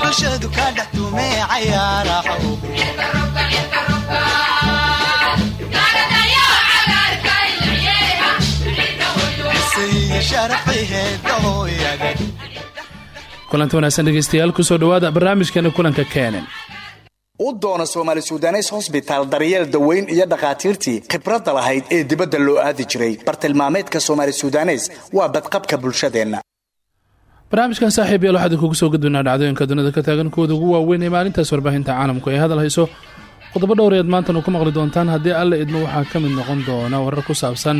bulshadu ka dhex tumee cayaaraho kulanti wanaagsan dhegeystayaal ku soo dhawaada barnaamijkeena kulanka keenan u doona soomaali sudanes hosbitaal daryeel daweyn iyo dhakhaatiirtii khibradda lahayd ee dibadda loo aadi jiray. Bartilmaameedka soomaali sudanes waa badqabka bulshadeenna. Barnaamijkan saaxiib yaal waxaad kugu soo gudbinaa dhacdooyinka dunida ka taagan kuwooda ugu waaweyn ee maalintaas warbaahinta caalamku ay hadal hayso. Qodobo dhowreed maantanu ku maqli doontaan haddii alla idmo waxaa ka mid noqon doona warar ku saabsan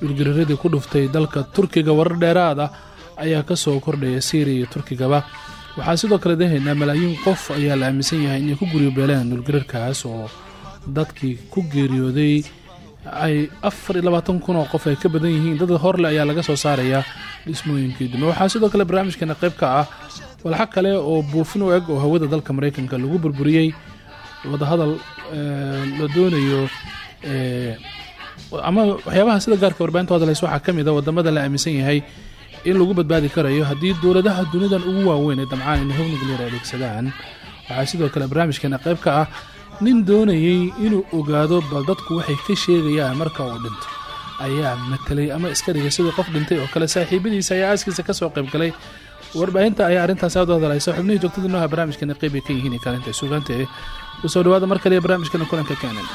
dhulgariradii ku dhuftay dalka turkiga warar dheeraad ah ayaa ka soo kordhaya syriya iyo turkigaba. Waxaa sidoo kale dahaynaa malaayiin qof ayaa la aaminsan yahay inay ku guryobeelaan dhulgararkaas oo dadkii ku geeriyooday ay afar iyo labaatan kun oo qof ay ka badan yihiin. Dad horle ayaa laga soo saarayaa dhismooyinkii dume waxaa sidoo kale barnaamijkeena qayb ka ah walxa kale oo buufin u eg oo hawada dalka maraykanka lagu burburiyey wadahadal la doonayo ama waxyaabaha sida gaarka warbaahinta hadalhays waxaa ka mid a waddamada la aaminsan yahay in lagu badbaadi karayo haddii dowladaha dunidan ugu waaweyn ee damcaan inay hobnuclear adeegsadaan. Waxaa sidoo kale barnaamijkeena qayb ka ah nin doonayey inuu ogaado bal dadku waxay ka sheegayaan marka uu dhinto. Ayaa matelay ama iska dhigay sidii qof dhintay oo kale saaxiibadiisa ayaa aaskiisa ka soo qaybgalay warbaahinta ayaa arrintaas aad u hadalhaysa xubnihii joogtada nooha barnaamijkeena qayb ay ka yihiin kaalinta suugaanta ee ku soo dhawaada mar kale barnaamijkeena kulanka keenan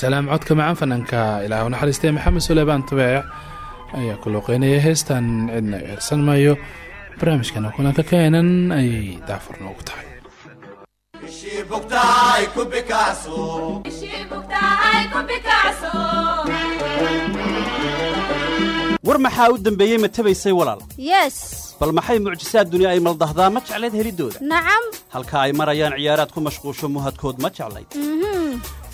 salaam codka macaan fanaanka ilaah u naxariistay maxamed suleymaan tubeec ayaa ku luuqeynaya heestan cidna eersan maayo. Barnaamijkana kulanka keenan ayay daafur noogu tahay. War maxaa u dembeeyey ma tabaysay walaal? Yes. Bal maxay mucjisaad duni ay maldahdaa? Ma jeclayd heliddooda nacam. Halka ay marayaan ciyaaraad ku mashquusho muhadkood ma jeclayd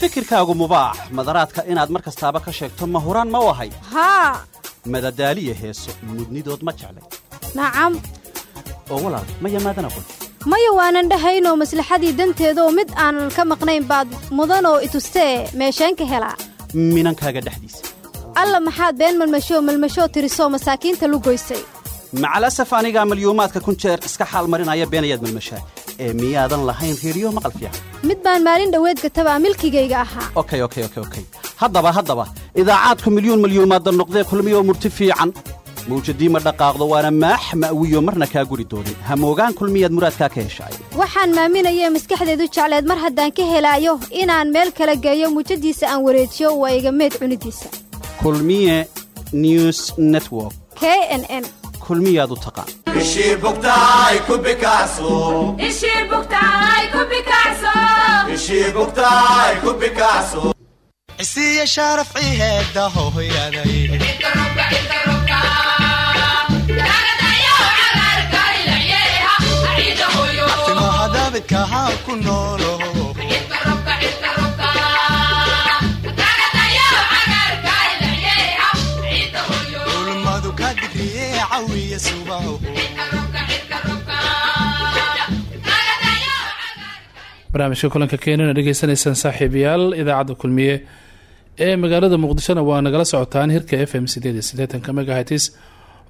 fikirkaagu mubaax madaraadka inaad mar kastaaba ka sheegto ma huraan ma u ahay. Haa. Madadaaliya heeso mudnidood ma jeclayd nacam oo walaal maya maadana qol maya waanan dhahaynoo maslaxadii danteedaoo mid aanan ka maqnayn baad mudanoo itustee meesheen ka helaa. Minankaaga dhexdiisa. Alla maxaad been malmashoo malmashoo tirisoo masaakiinta lu goysay. Macalasaf anigaa malyuumaadka kun jeer iska xaal marinaya beenayaad malmashaa. Ee miyaadan lahayn reediyo maqal fiican mid baan maalin dhoweed gatabaa milkigayga ahaa. Okay okay okay okay. Haddaba haddaba idaacaadku milyuun malyuumaadda noqdee kulmiyoo murti fiican. Mawjadii ma dhaqaaqdo waana maax ma'wiyo marna kaa guri doonin hamoogaan kulmiyaad muraadkaa ka heshaay waxaan maaminayee maskaxdeedu jecleed mar haddaan ka helaayo inaan meel kala geeyo muujadiisa aan wareejiyo waa iga meed cunidiisa kulmiye news network. K n n. Kulmiyaad u taqaan cisiya sharaf ciheeda hooyaday timo hadabidka ha ku noolo ulmadu ka digriye cawiya subaho barnaamijka kulanka keenana dhegeysanaysaan saaxiibayaal idaacadda kulmiye ee magaalada muqdishona waa nagala socotaan hirka f m sideed iyo siddeetanka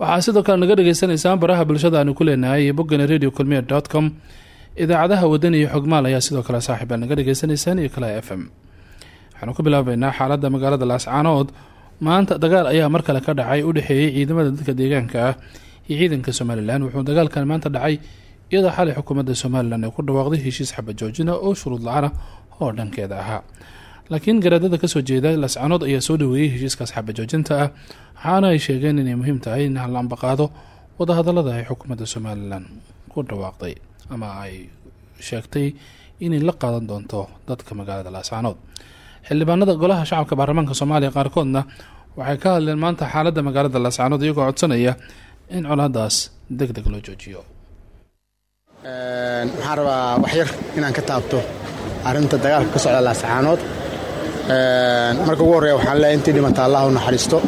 waxaa sidoo kale naga dhegeysanaysaan baraha bulshada aanu ku leenahay boggana radio kulmiye dot com. Idaacadaha wadan iyo xogmaal ayaa sidoo kale saaxiiba naga dhegeysanaysaan iyo kale f m. Waxaanu ku bilaabeynaa xaalada magaalada laascaanood maanta dagaal ayaa mar kale ka dhacay u dhexeeyey ciidamada dadka deegaanka ah iyo ciidanka somalilan. Wuxuu dagaalkan maanta dhacay iyadoo xalay xukuumadda somalilan ay ku dhawaaqday heshiis xabad joojina oo shuruud la'aan ah oo dhankeeda ahaa laakiin garaadada ka soo jeeda laascaanood ayaa soo dhaweeyey heshiiskaas xabad joojinta ah waxaana ay sheegeen inay muhiim tahay in halaanba qaado wadahadalada ay xukuumadda somalilan ku dhawaaqday ama ay sheegtay inay la qaadan doonto dadka magaalada laascaanood xildhibaanada golaha shacabka baarlamaanka soomaaliya qaarkoodna waxay ka hadleen maanta xaaladda magaalada laascaanood iyagoo codsanaya in colaadaas deg deg loo joojiyo waxaan rabaa wax yar inaan ka taabto arrinta dagaalka ka socda laascaanood marka ugu horreeya waxaan leeyahay intii dhimata allah u naxariisto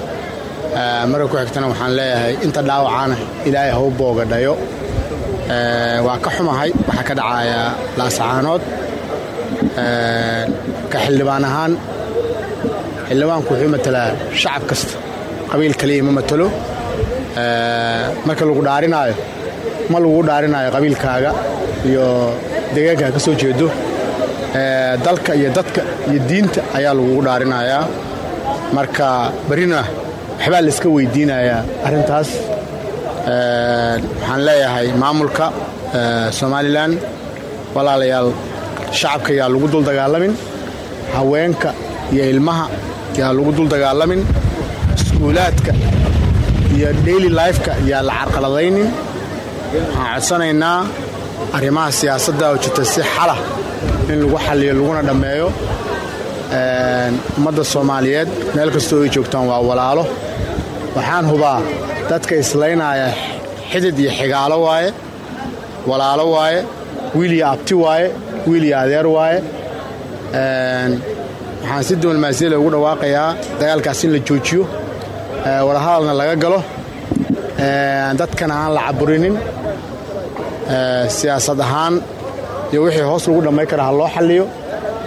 marka ku xigtana waxaan leeyahay inta dhaawacaana ilaahay ha u boogadhayo waa ka xumahay waxaa ka dhacaya laascaanood ka xildhibaan ahaan xildhibaanku wuxuu matalaa shacab kasta qabiil kaliya ma matalo. Marka lagu dhaarinaayo ma lagu dhaarinaayo qabiilkaaga iyo deegaankaa ka soo jeedo. Dalka iyo dadka iyo diinta ayaa lagugu dhaarinayaa. Marka berrina waxbaa layska weydiinayaa arrintaas. Waxaan leeyahay maamulka somalilan walaalayaal shacabka yaa lagu dul dagaalamin haweenka iyo ilmaha yaa lagu dul dagaalamin iskuulaadka iyo daily lifeka yaa la carqaladaynin waxaan codsanaynaa arrimaha siyaasadda oo jirta si xalah in lagu xalliyo laguna dhammeeyo ummadda soomaaliyeed. Meel kastoo ay joogtaan waa walaalo. Waxaan hubaa dadka islaynaya xidid iyo xigaalo waaye walaalo waaye wiil iyo abti waaye wiil iyo adeer waaye. Waxaan si dumalmaasiyale ugu dhawaaqayaa dagaalkaas in la joojiyo wadahadalna laga galo. Dadkana aan la caburinin siyaasad ahaan iyo wixii hoos lagu dhammayn kara ha loo xalliyo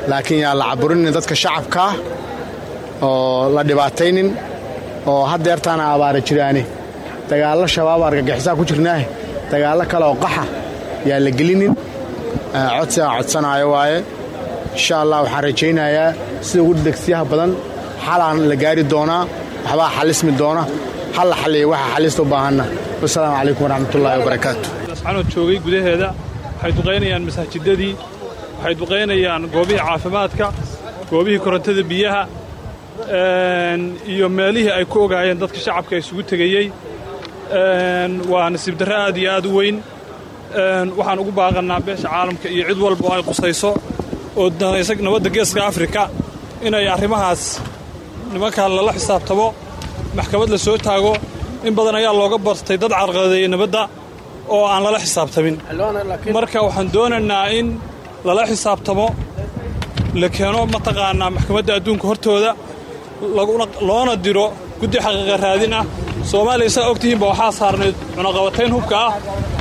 laakiin yaan la caburinin dadka shacabkaa oo la dhibaataynin oo haddeertaana abaara jiraani. Dagaallo shabaab argagixisaa ku jirnaahe dagaallo kale oo qaxa yaan la gelinin. Codsi aan codsanaayo waaye insha allah waxaan rajaynayaa sida ugu degsiyaha badan xalaan la gaari doonaa waxbaa xalismi doona hal la xalliya waxa xalista u baahanna. Wasalaamu calaykum waraxmatullaahi wabarakaatu asxaanood joogay gudaheeda? Waxay duqaynayaan masaajidadii waxay duqaynayaan goobihii caafimaadka goobihii korontada biyaha iyo meelihii ay ku ogaayeen dadka shacabka isugu tegayey. Waa nasiib darre aad iyo aad u weyn. Waxaan ugu baaqannaa beesha caalamka iyo cid walba oo ay qusayso oo danaysa nabadda geeska afrika inay arrimahaas nimankaa lala xisaabtamo maxkamad la soo taago in badan ayaa looga bartay dad carqaladeeyey nabadda oo aan lala xisaabtamin. Marka waxaan doonaynaa in lala xisaabtamo la keeno mataqaanaa maxkamadda adduunka hortooda loona diro guddi xaqiiqa raadin ah. Soomaaliya saa ogtihiinba waxaa saarnayd cunaqabatayn hubka ah.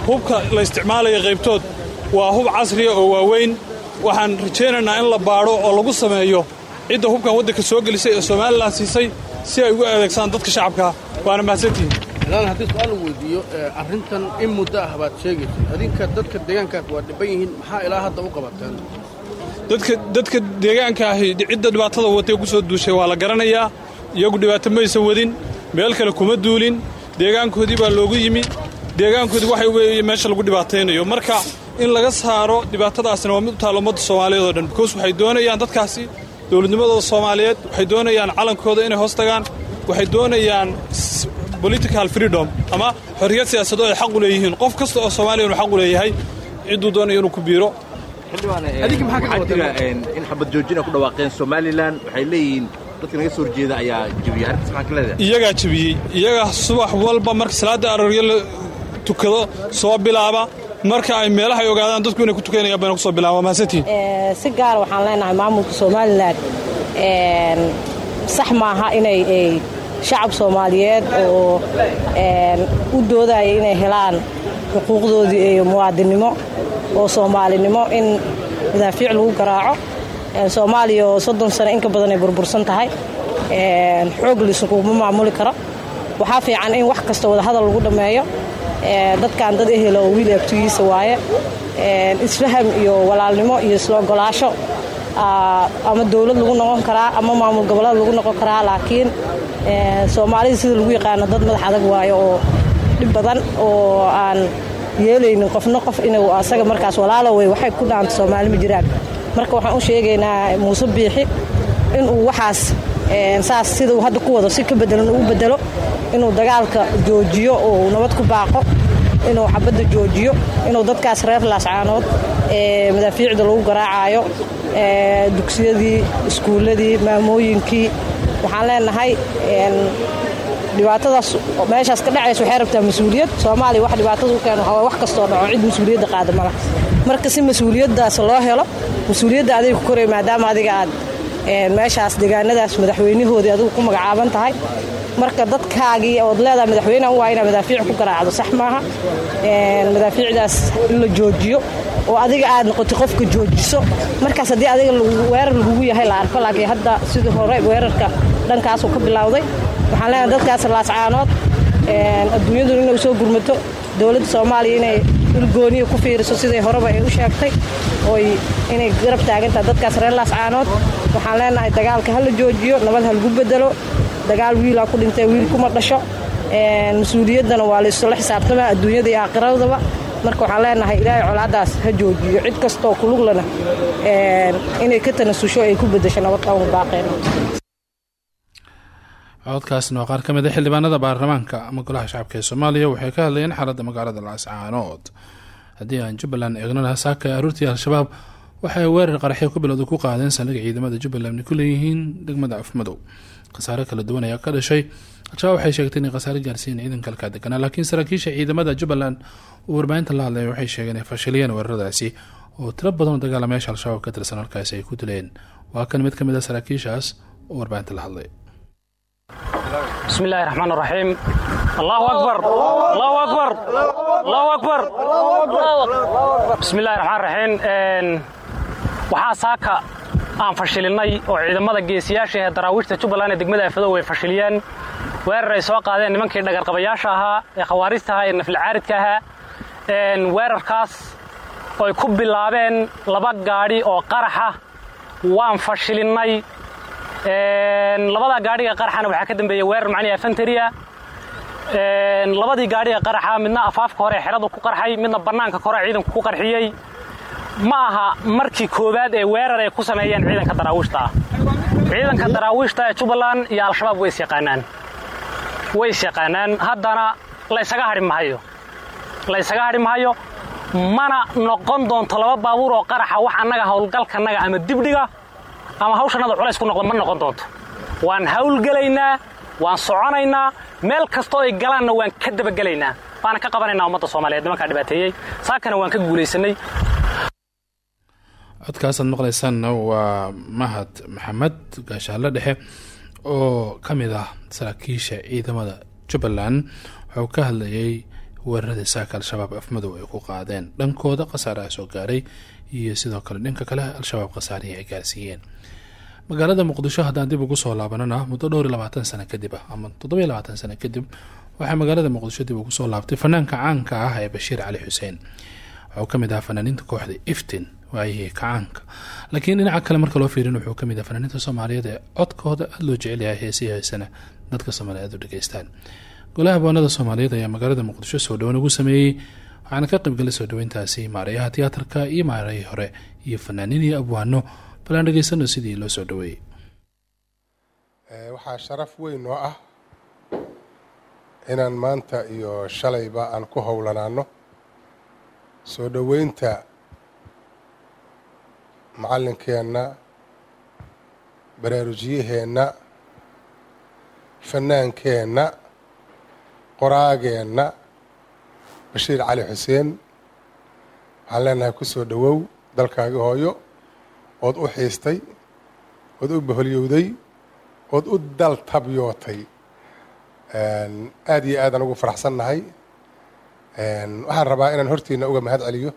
Hubka la isticmaalaya qaybtood waa hub casriya oo waaweyn. Waxaan rajaynaynaa in la baadho oo lagu sameeyo cidda hubkan waddanka soo gelisay ee somalilan siisay si ay ugu adeegsaan dadka shacabkaa waana mahadsantihiin ilaal haddii su'aal weydiiyo arrintan in muddo ah baad sheegaysa adinka dadka deegaankaas waa dhiban yihiin maxaa ilaa hadda u qabateen dadka deegaankaahi cidda dhibaatada watay ku soo duushay waa la garanayaa. Iyagu dhibaato maysan wadin meel kale kuma duulin. Deegaankoodii baa loogu yimi. Deegaankoodii waxay weeye meesha lagu dhibaataynayo. Marka in laga saaro dhibaatadaasina waa mid u taalla ummadda soomaaliyeed oo dhan. Bikoos waxay doonayaan dadkaasi dowladnimadooda soomaaliyeed waxay doonayaan calankooda inay hoos tagaan. Waxay doonayaan political freedom ama xorriyad siyaasadoo ay xaq u leeyihiin. Qof kasta oo soomaaliya inuu xaq u leeyahay cidduu doonayo inuu ku biiro. Waxaa jira in xabad joojina ku dhawaaqeen somalilan waxay leeyihiin dadka naga soo horjeeda ayaa jebiyey arrintaas maxaa ka leedahay? Iyagaa jebiyey iyagaa subax walba marka salaadda arooryo la tukado soo bilaaba. Marka ay meelaha ay ogaadaan dadku inay ku tukanayaan bayna ku soo bilaaba waa mahadsantihiin si gaara waxaan leenahay maamulka somalilan sax maaha inay shacab soomaaliyeed oo u doodaya inay helaan xuquuqdoodii iyo muwaadinnimo oo soomaalinimo in madaafiic lagu garaaco. Soomaaliya oo soddon sano inka badan ay burbursan tahay xoog laisuguma maamuli karo. Waxaa fiican in wax kasta wadahadal lagu dhammeeyo dadkan dad ehela oo wiil abtigiisa waaye. Isfaham iyo walaalnimo iyo isla ogolaasho ama dowlad lagu noqon karaa ama maamul goboleed lagu noqon karaa laakiin soomaalida sida lagu yaqaano dad madax adag waayo oo dhib badan oo aan yeelaynin qofna qof inuu asaga markaas walaalo wey waxay ku dhaanta soomaali ma jiraan. Marka waxaan u sheegaynaa muuse biixi inuu waxaas saas sida uu hadda ku wado si ka bedelan uu bedelo inuu dagaalka joojiyo oo nabad ku baaqo inuu xabadda joojiyo inuu dadkaas reer laascaanood ee madaafiicda lagu garaacayo dugsiyadii iskuulladii maamooyinkii waxaan leenahay dhibaatadaas meeshaas ka dhacaysa waxay rabtaa mas'uuliyad. Soomaaliya wax dhibaatada u keeno wax kastoo dhaco cid mas'uuliyadda qaada mala marka si mas'uuliyaddaas loo helo mas'uuliyadda adiga ku koray maadaama adiga aad meeshaas deegaanadaas madaxweynahoodii adigu ku magacaaban tahay marka dadkaagii ood leedahay madaxweynehan waa inaa madaafiic ku garaacdo. Sax maaha. Madaafiicdaas in la joojiyo oo adiga aad noqoto qofka joojiso. Markaas haddii adiga weerar lagugu yahay la arko laakiin hadda sidii hore weerarka dhankaasuu ka bilowday waxaan leenahay dadkaas laascaanood adduunyaduna inay soo gurmato dowladda soomaaliya inay ilgooniya ku fiiriso siday horeba ay u sheegtay oy inay garab taagantahay dadkaas reer laascaanood waxaan leenahay dagaalka ha la joojiyo nabad ha lagu bedelo dagaal wiilaa ku dhintay wiil kuma dhasho. Mas'uuliyaddana waa laysula xisaabtamaa adduunyada iyo aakhiradaba marka waxaan leenahay ilaahay colaadaas ha joojiyo. Cid kastoo kuluglana inay ka tanasusho ay ku bedesho nabad qawmi baaqeen codkaasna waa qaar ka mid a xildhibaanada baarlamaanka ama golaha shacabka ee soomaaliya. Waxay ka hadlayeen xaaladda magaalada laascaanood haddii aan jubbaland eegnana saaka aruurtii al-shabaab waxay weerar qaraxyo ku bilowda ku qaadeen saldhigga ciidamada jubbaland ku leeyihiin degmada afmadow khasaare kala duwan ayaa ka dhashay. Al-shabaab waxay sheegtay inay khasaare gaarsiiyeen ciidanka halkaa deganaa laakiin saraakiisha ciidamada jubbaland uu warbaahinta la hadlay waxay sheegeen inay fashiliyeen weeraradaasi oo tiro badanoo dagaalamayaasha al-shabaab ka tirsan halkaasi ay ku dileen. Waa kan mid ka mid a saraakiishaas oo warbaahinta la hadlay. Bismi illaahi raxmaan raxiim allahu akbar. Allahu akbar. Allahu akbar. Bismi illahi raxmaan raxiim waxaa saaka aan fashilinay oo ciidamada geesiyaasha ee daraawiishta jubbaland ee degmada afadow ay fashiliyeen. Weerar ay soo qaadeen nimankii dhagarqabayaasha ahaa ee khawaariista ee naflcaaridka ahaa. Weerarkaas oo ay ku bilaabeen laba gaadhi oo qaraxa waan fashilinay labadaa gaadhiga qaraxana waxaa ka dambeeya weerar macnihi afantaria labadii gaadhiga qaraxa midna afaafka hore xeradu ku qarxay midna bannaanka kore ciidanku ku qarxiyey ma aha markii koowaad ee weerar ay ku sameeyeen ciidanka daraawiishta ah ciidanka daraawiishta ee jubbaland iyo al-shabaab way is yaqaanaan way is yaqaanaan haddana laysaga hadhi mahayo laysaga hadhi mahayo mana noqon doonto laba baabuur oo qaraxa wax annaga howlgalkanaga ama dibdhiga ama hawshannada culays ku noqdo ma noqon doonto. Waan hawlgelaynaa waan soconaynaa meel kastoo ay galaanna waan ka dabagelaynaa waana ka qabanaynaa ummadda soomaaliyeed nimankaa dhibaateeyey saakana waan ka guulaysanay codkaasaad maqlaysaanna waa mahad maxamed gaashaale dhexe oo ka mid ah saraakiisha ciidamada jubbaland. Wuxuu ka hadlayay weeraradii saaka al-shabaab afmadow ay ku qaadeen. Dhankooda khasaaraha soo gaaray iyo sidoo kale dhanka kale al-shabaab khasaarihii ay gaarsiiyeen. Magaalada muqdisho haddaan dib ugu soo laabanana muddo dhowr iyo labaatan sano kadib ah ama toddoba iyo labaatan sano kadib waxaa magaalada muqdisho dib ugu soo laabtay fanaanka caanka ah ee bashiir cali xuseen. Wuxuu ka mid ahaa fanaaniinta kooxda iftin waayihii kacaanka laakiin dhinaca kale marka loo fiirin wuxuu ka mid ah fanaaniinta soomaaliyeed ee codkooda aada loo jecel yahay heesii heesana dadka soomaaliyeed u dhageystaan golaha haboonada soomaaliyeed ayaa magaalada muqdisho soo dhowan ugu sameeyey waxaana ka qaybgalay soo dhoweyntaasi maarayaha tiyaatarka iyo maarayii hore iyo fanaaniin iyo abwaano bal dhegeysano sidii loo soo dhoweeyey waxaa sharaf weyn oo ah inaan maanta iyo shalayba aan ku howlanaano soo dhoweynta macallinkeenna baraarujiyaheenna fannaankeenna qoraageenna bashiir cali xuseen waxaan leenahay ku soo dhowow dalkaagi hooyo ood u xiistay ood u boholyowday ood u daltabyootay aada iyo aadaan ugu faraxsannahay. Waxaan rabaa inaan hortiina uga mahad celiyo.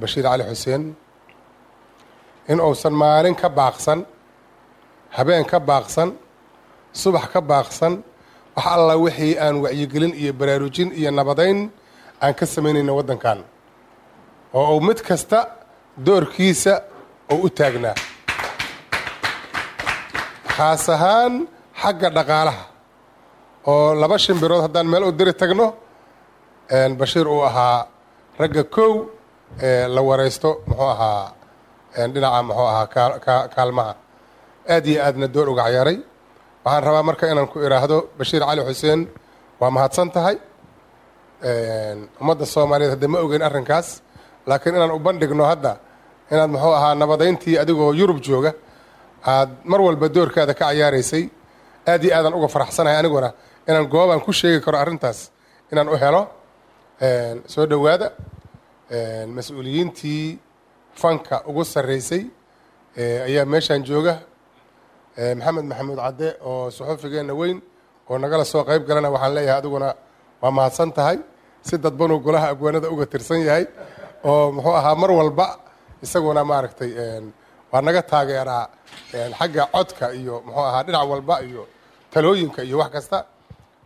Bashiir cali xuseen in uusan maalin ka baaqsan habeen ka baaqsan subax ka baaqsan wax alla wixii aan wacyigelin iyo baraarujin iyo nabadayn aan ka samaynayno waddankan. Oo uu mid kasta doorkiisa oo u taagnaa. Khaas ahaan xagga dhaqaalaha oo laba shimbirood haddaan meel u diri tagno bashiir uu ahaa ragga kow ee la waraysto muxuu ahaa dhinaca muxuu ahaa kaalmaha. Aad iyo aadna door uga cayaaray waxaan rabaa marka inaan ku idhaahdo bashiir cali xuseen waa mahadsan tahay. Ummadda soomaaliyeed hadda ma ogeyn arrinkaas laakiin inaan u bandhigno hadda inaad muxuu ahaa nabadayntii adigoo yurub jooga aad mar walba doorkaada ka cayaaraysay. Aad iyo aadaan uga faraxsanahay aniguna inaan goobaan ku sheegi karo arrintaas inaan u helo. Soo dhowaada. Mas'uuliyiintii fanka ugu sarreysay ayaa meeshaan jooga maxamed maxamuud cadde oo suxufigeenna weyn oo nagala soo qayb galana waxaan leeyahay adiguna waa mahadsan tahay. Si dadbanuu golaha abwaanada uga tirsan yahay oo muxuu ahaa mar walba isaguna maaragtay waa naga taageeraa xagga codka iyo muxuu ahaa dhinac walba iyo talooyinka iyo wax kasta.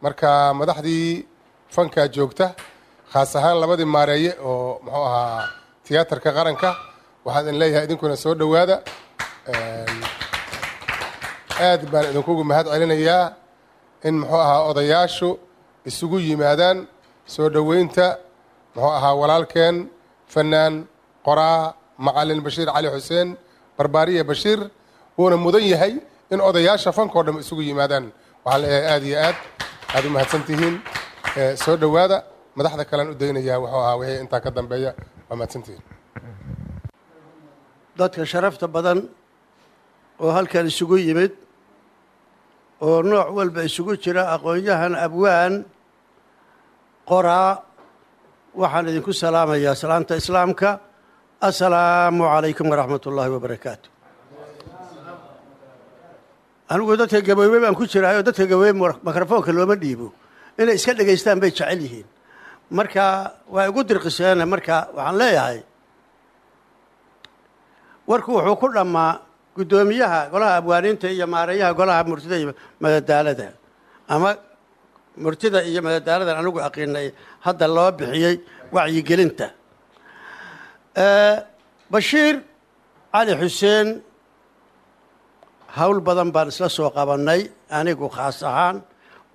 Marka madaxdii fankaa joogta khaas ahaan labadii maareeye oo muxuu ahaa tiyaatarka qaranka waxaan idin leeyahay idinkuna soo dhowaada. Aad baan idinkugu mahad celinayaa in muxuu ahaa odayaashu isugu yimaadaan soo dhoweynta muxuu ahaa walaalkeen fanaan qoraa macalin bashiir cali xuseen barbaariya bashiir wuuna mudan yahay in odayaasha fankao dham isugu yimaadaan. Waxaan leeyahay aada iyo aad aada u mahadsan tihiin soo dhowaada madaxda kalean u daynayaa wuxuu ahaa wixii intaa ka dambeeya waa mahadsantihiin dadka sharafta badan oo halkan isugu yimid oo nooc walba isugu jira aqoon-yahan abwaan qoraa waxaan idinku salaamayaa. Salaamta islaamka assalaamu calaykum waraxmat ullaahi wabarakaatu anigu dadka gaboobey baan ku jiraayoo dadka gaboobey mikrofoonka looma dhiibo. Inay iska dhegaystaan bay jecel yihiin. Marka waa igu dirqiseen marka waxaan leeyahay warku wuxuu ku dhammaa guddoomiyaha golaha abwaaniinta iyo maareeyaha golaha murtida iyo madadaalada. Ama murtida iyo madadaaladan anigu aqiinay hadda loo bixiyey wacyigelinta. Bashiir cali xuseen hawl badan baan isla soo qabannay anigu khaas ahaan.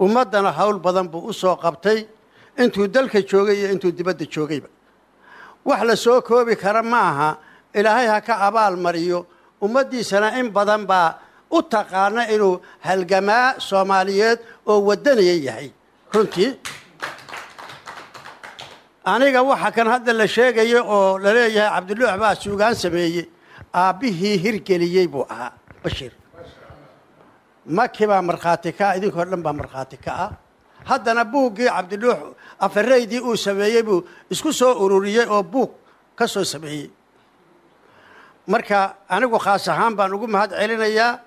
Ummaddana hawl badan buu u soo qabtay intuu dalka joogay iyo intuu dibadda joogayba. Wax la soo koobi kara ma aha ilaahay ha ka abaal mariyo. Ummaddiisana in badan baa u taqaana inuu halgamaa soomaaliyeed oo waddanaya yahay. Runtii. Aniga waxa kan hadda la sheegaya oo la leeyahay cabdiluux baa suugaan sameeyey aabbihii hirgeliyey buu ahaa bashiir maki baa markhaati ka ah? Idinkoo dhan baa markhaati ka ah. Haddana buuggii cabdiluux afaraydii uu sameeyey buu isku soo ururiyey oo buug ka soo sameeyey marka anigu khaas ahaan baan ugu mahad celinayaa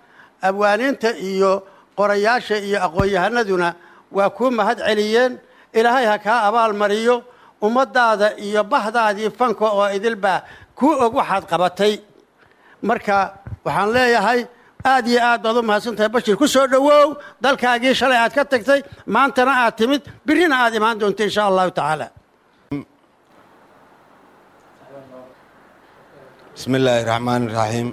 abwaaniinta iyo qorayaasha iyo aqoon-yahanaduna waa kuu mahad celiyeen. Ilaahay ha kaa abaal mariyo ummaddaada iyo bahdaadii fanka oo idilbaa kuu og waxaad qabatay. Marka waxaan leeyahay aad iyo aad baad u mahadsan tahay bashir ku soo dhowow. Dalkaagii shalay aad ka tagtay maantana aad timid birrina aad imaan doonta insha allahu tacaala bismi illaahi raxmaani raxiim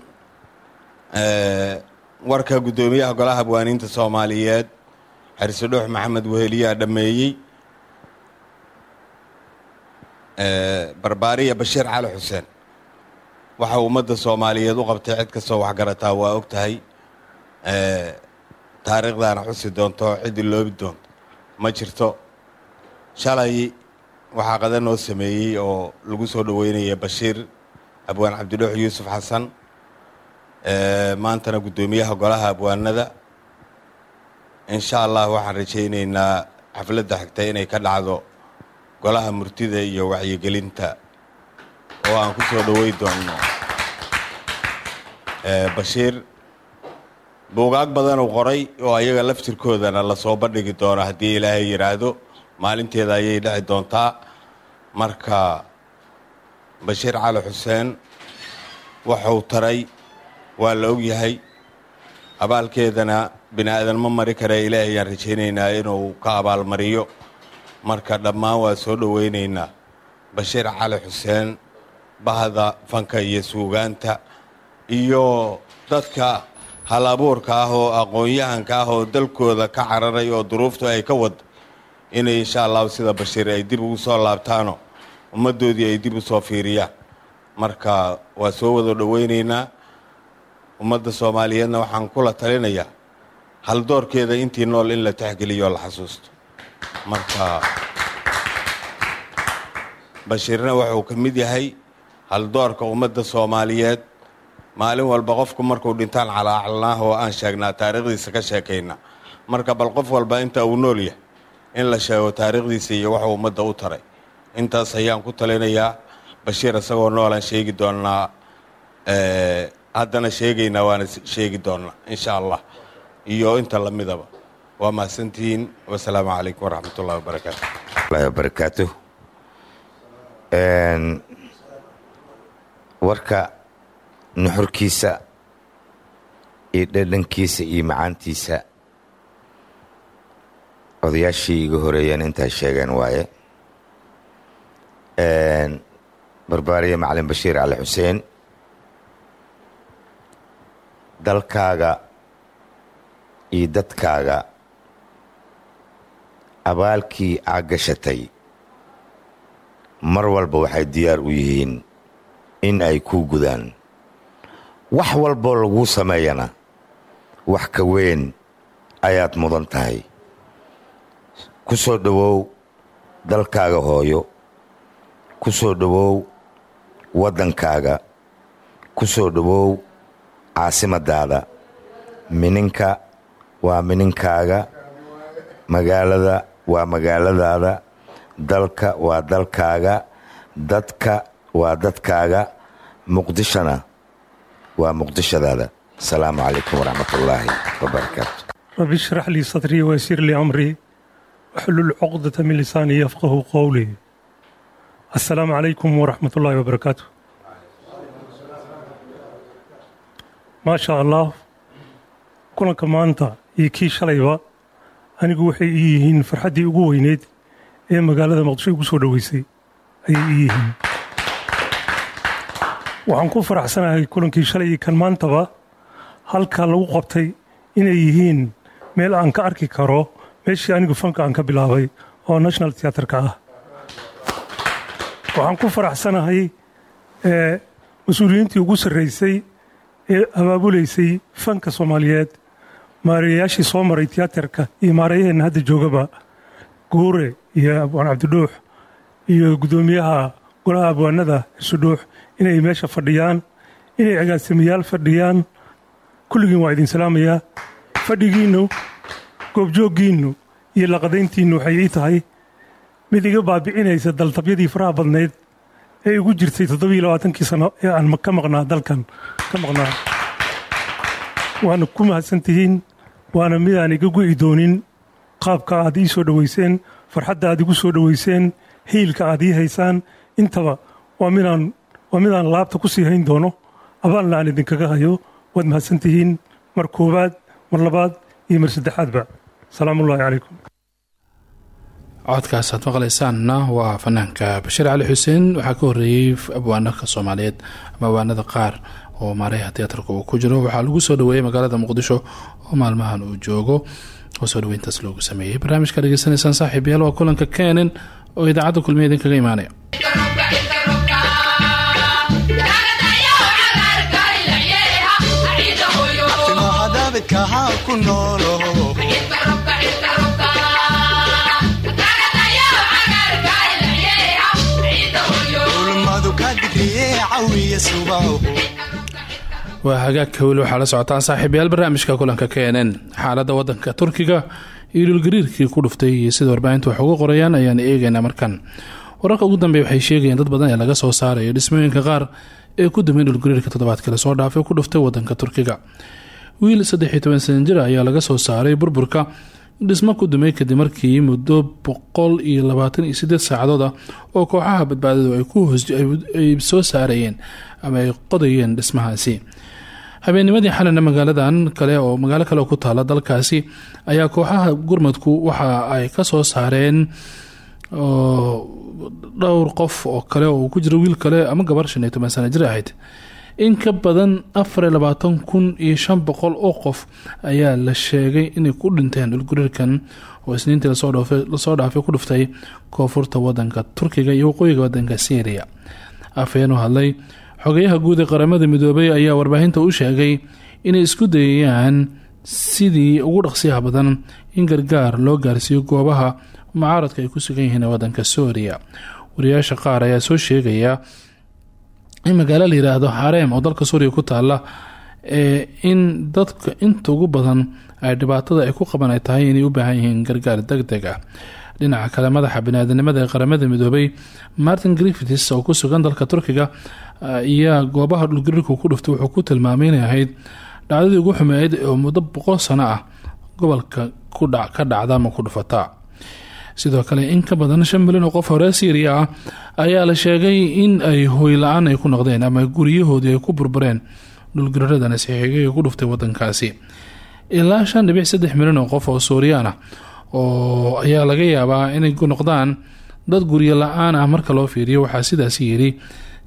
warka guddoomiyaha golaha abwaaniinta soomaaliyeed xarisedhoox maxamed weheliyaa dhammeeyey. Barbaariya bashiir cali xuseen. Waxa ummadda soomaaliyeed u qabtay cid kastoo waxgarataa waa og tahay. Taariikhdaana xusi doonto ciddii loobi doonto. Ma jirto. Shalay waxaa qada noo sameeyey oo lagu soo dhoweynaya bashiir abwaan cabdidhoox yuusuf xasan maantana guddoomiyaha golaha abwaanada. Insha allah waxaan rajaynaynaa xafladda xigta inay ka dhacdo golaha murtida iyo wacyigelinta oo aan ku soo dhowey doonno bashiir buugaag badanuu qoray oo ayaga laftirkoodana la soo bandhigi doono haddii ilaahay yidhaahdo maalinteeda ayay dhici doontaa. Marka bashiir cali xuseen wuxuu taray waa la og yahay abaalkeedana bini aadan ma mari kare ilaahay ayaan rajaynaynaa inuu ka abaalmariyo. Marka dhammaan waa soo dhoweynaynaa bashiir cali xuseen bahda fanka iyo suugaanta iyo dadka hal abuurka ah oo aqoon-yahanka ah oo dalkooda ka cararay oo duruuftu ay ka wada inay insha allahu sida bashiir ay dib ugu soo laabtaano ummaddoodii ay dib u soo fiiriyaan marka waa soo wada dhoweynaynaa ummadda soomaaliyeedna waxaan kula talinayaa haldoorkeeda intii nool in la texgeliyo la xasuusto. Marka bashiirna wuxuu ka mid yahay haldoorka ummadda soomaaliyeed. Maalin walba qofku markuu dhintaan calaacalnaah oo aan sheegnaa taariikhdiisa ka sheekaynaa marka bal qof walba inta uu nool yahay in la sheego taariikhdiisa iyo waxuu ummadda u taray intaas ayaan ku talinayaa bashiir isagoo noolaan sheegi doonnaa haddana sheegaynaa waana sheegi doonnaa insha allah iyo inta lamidaba waa mahadsantihiin wasalaamu calaykum waraxmat ullahi wabarakaatu barakaatu warka nuxurkiisa iyo dhadhankiisa iyo macaantiisa odayaashii iga horeeyeen intaa sheegeen waaye barbaariya macalin bashiir cali xuseen dalkaaga iyo dadkaaga abaalkii aa gashatay mar walba waxay diyaar u yihiin in ay kuu gudaan. Wax walboo laguu sameeyana wax ka weyn ayaad mudan tahay. Ku soo dhowow dalkaaga hooyo ku soo dhowow waddankaaga ku soo dhowow caasimadaada. Mininka waa mininkaaga magaalada waa magaaladaada dalka waa dalkaaga dadka waa dadkaaga muqdishona waa muqdishadaada. Asalaamu calaykum waraxmat ullaahi wabarakaatu rabi ishrax lii sadrii waysir lii amrii waxlul cuqdata min lisaanii yafqahu qowlii السلام عليكم ورحمة الله وبركاته maasha allah kulanka maanta iyo kii shalayba anigu waxay ii yihiin farxaddii ugu weyneyd ee magaalada muqdisho igu soo dhoweysay ayay ii yihiin waxaan ku faraxsanahay kulankii shalay iyo kan maantaba halka lagu qabtay inay yihiin meel aan ka arki karo meeshii anigu fanka aan ka bilaabay oo national theatrka ah waxaan ku faraxsanahay mas'uuliyiintii ugu sarraysay ee abaabulaysay fanka soomaaliyeed maareeyayaashii soo maray tiyaatarka iyo maareeyaheenna hadda joogaba guure iyo abwaan cabdidhuux iyo guddoomiyaha golaha abwaanada irsudhuux inay meesha fadhiyaan inay agaasimayaal fadhiyaan. Kulligiin waa idin salaamayaa fadhigiinnu goobjooggiinnu iyo laqadayntiinnu waxay ii tahay mid iga baabi'inaysa daltabyadii faraha badnayd ee igu jirtay toddobiyo labaatankii sano ee aan ka maqnaa dalkan? Ka maqnaa. Waana ku mahadsantihiin waana midaan iga gu'i doonin. Qaabka aad ii soo dhoweyseen farxadda aad igu soo dhoweyseen hiilka aad ii haysaan intaba waa midaan waa midaan laabta ku sii hayn doono. Abaalna aan idinkaga hayo waad mahadsantihiin. Mar koowaad mar labaad iyo mar saddexaadba. Salaamullaahi calaykum codkaas aad maqlaysaanna waa fanaanka bashiir cali xuseen. Waxaa ka horeeyey abwaanaka soomaaliyeed ama abwaanada qaar oo maareeha tiyaatarka uu ku jiro. Waxaa lagu soo dhaweeyey magaalada muqdisho oo maalmahan uu joogo oo soo dhaweyntaas loogu sameeyey barnaamijka dhegeysanaysaan saaxiib yaal waa kulanka kenen oo idaacadda kulmiya idinkaga imaanaya. Ku noolo waa hagaagka weli waxaa la socotaan saaxiibayaal barnaamijka kulanka kenen xaaladda wadanka turkiga iyo dhulgariirkii ku dhuftay iyo sida warbaahinta wax uga qorayaan ayaan eegaynaa markan. Wararka ugu dambeeya waxay sheegayeen dad badan ee laga soo saarayo dhismooyinka qaar ee ku dumay dhulgariirka toddobaadkii la soo dhaafay ku dhuftay wadanka turkiga. Wiil saddex iyo toban sana jir ayaa laga soo saaray burburka dhismo ku dumay kadib markii muddo boqol iyo labaatan iyo sideed saacadood ah oo kooxaha badbaadadu ay soo saarayeen ama ay qodayeen dhismahaasi. Habeennimadii xalina magaaladan kale oo magaalo kale oo ku taala dalkaasi ayaa kooxaha gurmadku waxa ay ka soo saareen dhowr qof oo kale oo ku jira wiil kale ama gabar shan iyo toban sana jir ahayd in ka badan afar iyo labaatan kun iyo shan boqol oo qof ayaa la sheegay inay ku dhinteen dhulgariirkan oo isniintii la soo dhaafay ku dhuftay koonfurta wadanka turkiga iyo waqooyiga wadanka syriya afhayeen u hadlay xogayaha guud ee qaramada midoobay ayaa warbaahinta u sheegay inay isku dayayaan sidii ugu dhaqsiyaha badan in gargaar loo gaarsiiyo goobaha mucaaradka ay ku sugan yihiin ee wadanka suuriya wariyaasha qaar ayaa soo sheegaya in magaalo la yiraahdo hareem oo dalka suuriya ku taala ee in dadka inta ugu badan ay dhibaatada ay ku qaban ay tahay inay u baahan yihiin gargaar deg deg ah. Dhinaca kale madaxa baniaadanimada ee qaramada midoobay martin griffiths oo ku sugan dalka turkiga ayaa goobaha dhulgariirku ku dhuftay wuxuu ku tilmaamay ahayd dhacdadii ugu xumeyd oo muddo boqol sano ah gobolka ka dhacda ama ku dhufata sidoo kale in ka badan shan milyan oo qof hore syriya ah ayaa la sheegay in ay hooy la'aan ay ku noqdeen ama guryahoodii ay ku burbureen. Dhulgariiradan saxiigay ku dhuftay wadankaasi ilaa shan dhibic saddex milyan oo qof oo suuriyaan ah oo ayaa laga yaabaa inay noqdaan dad guryo la'aan ah marka loo fiiriyo. Waxaa sidaas yidhi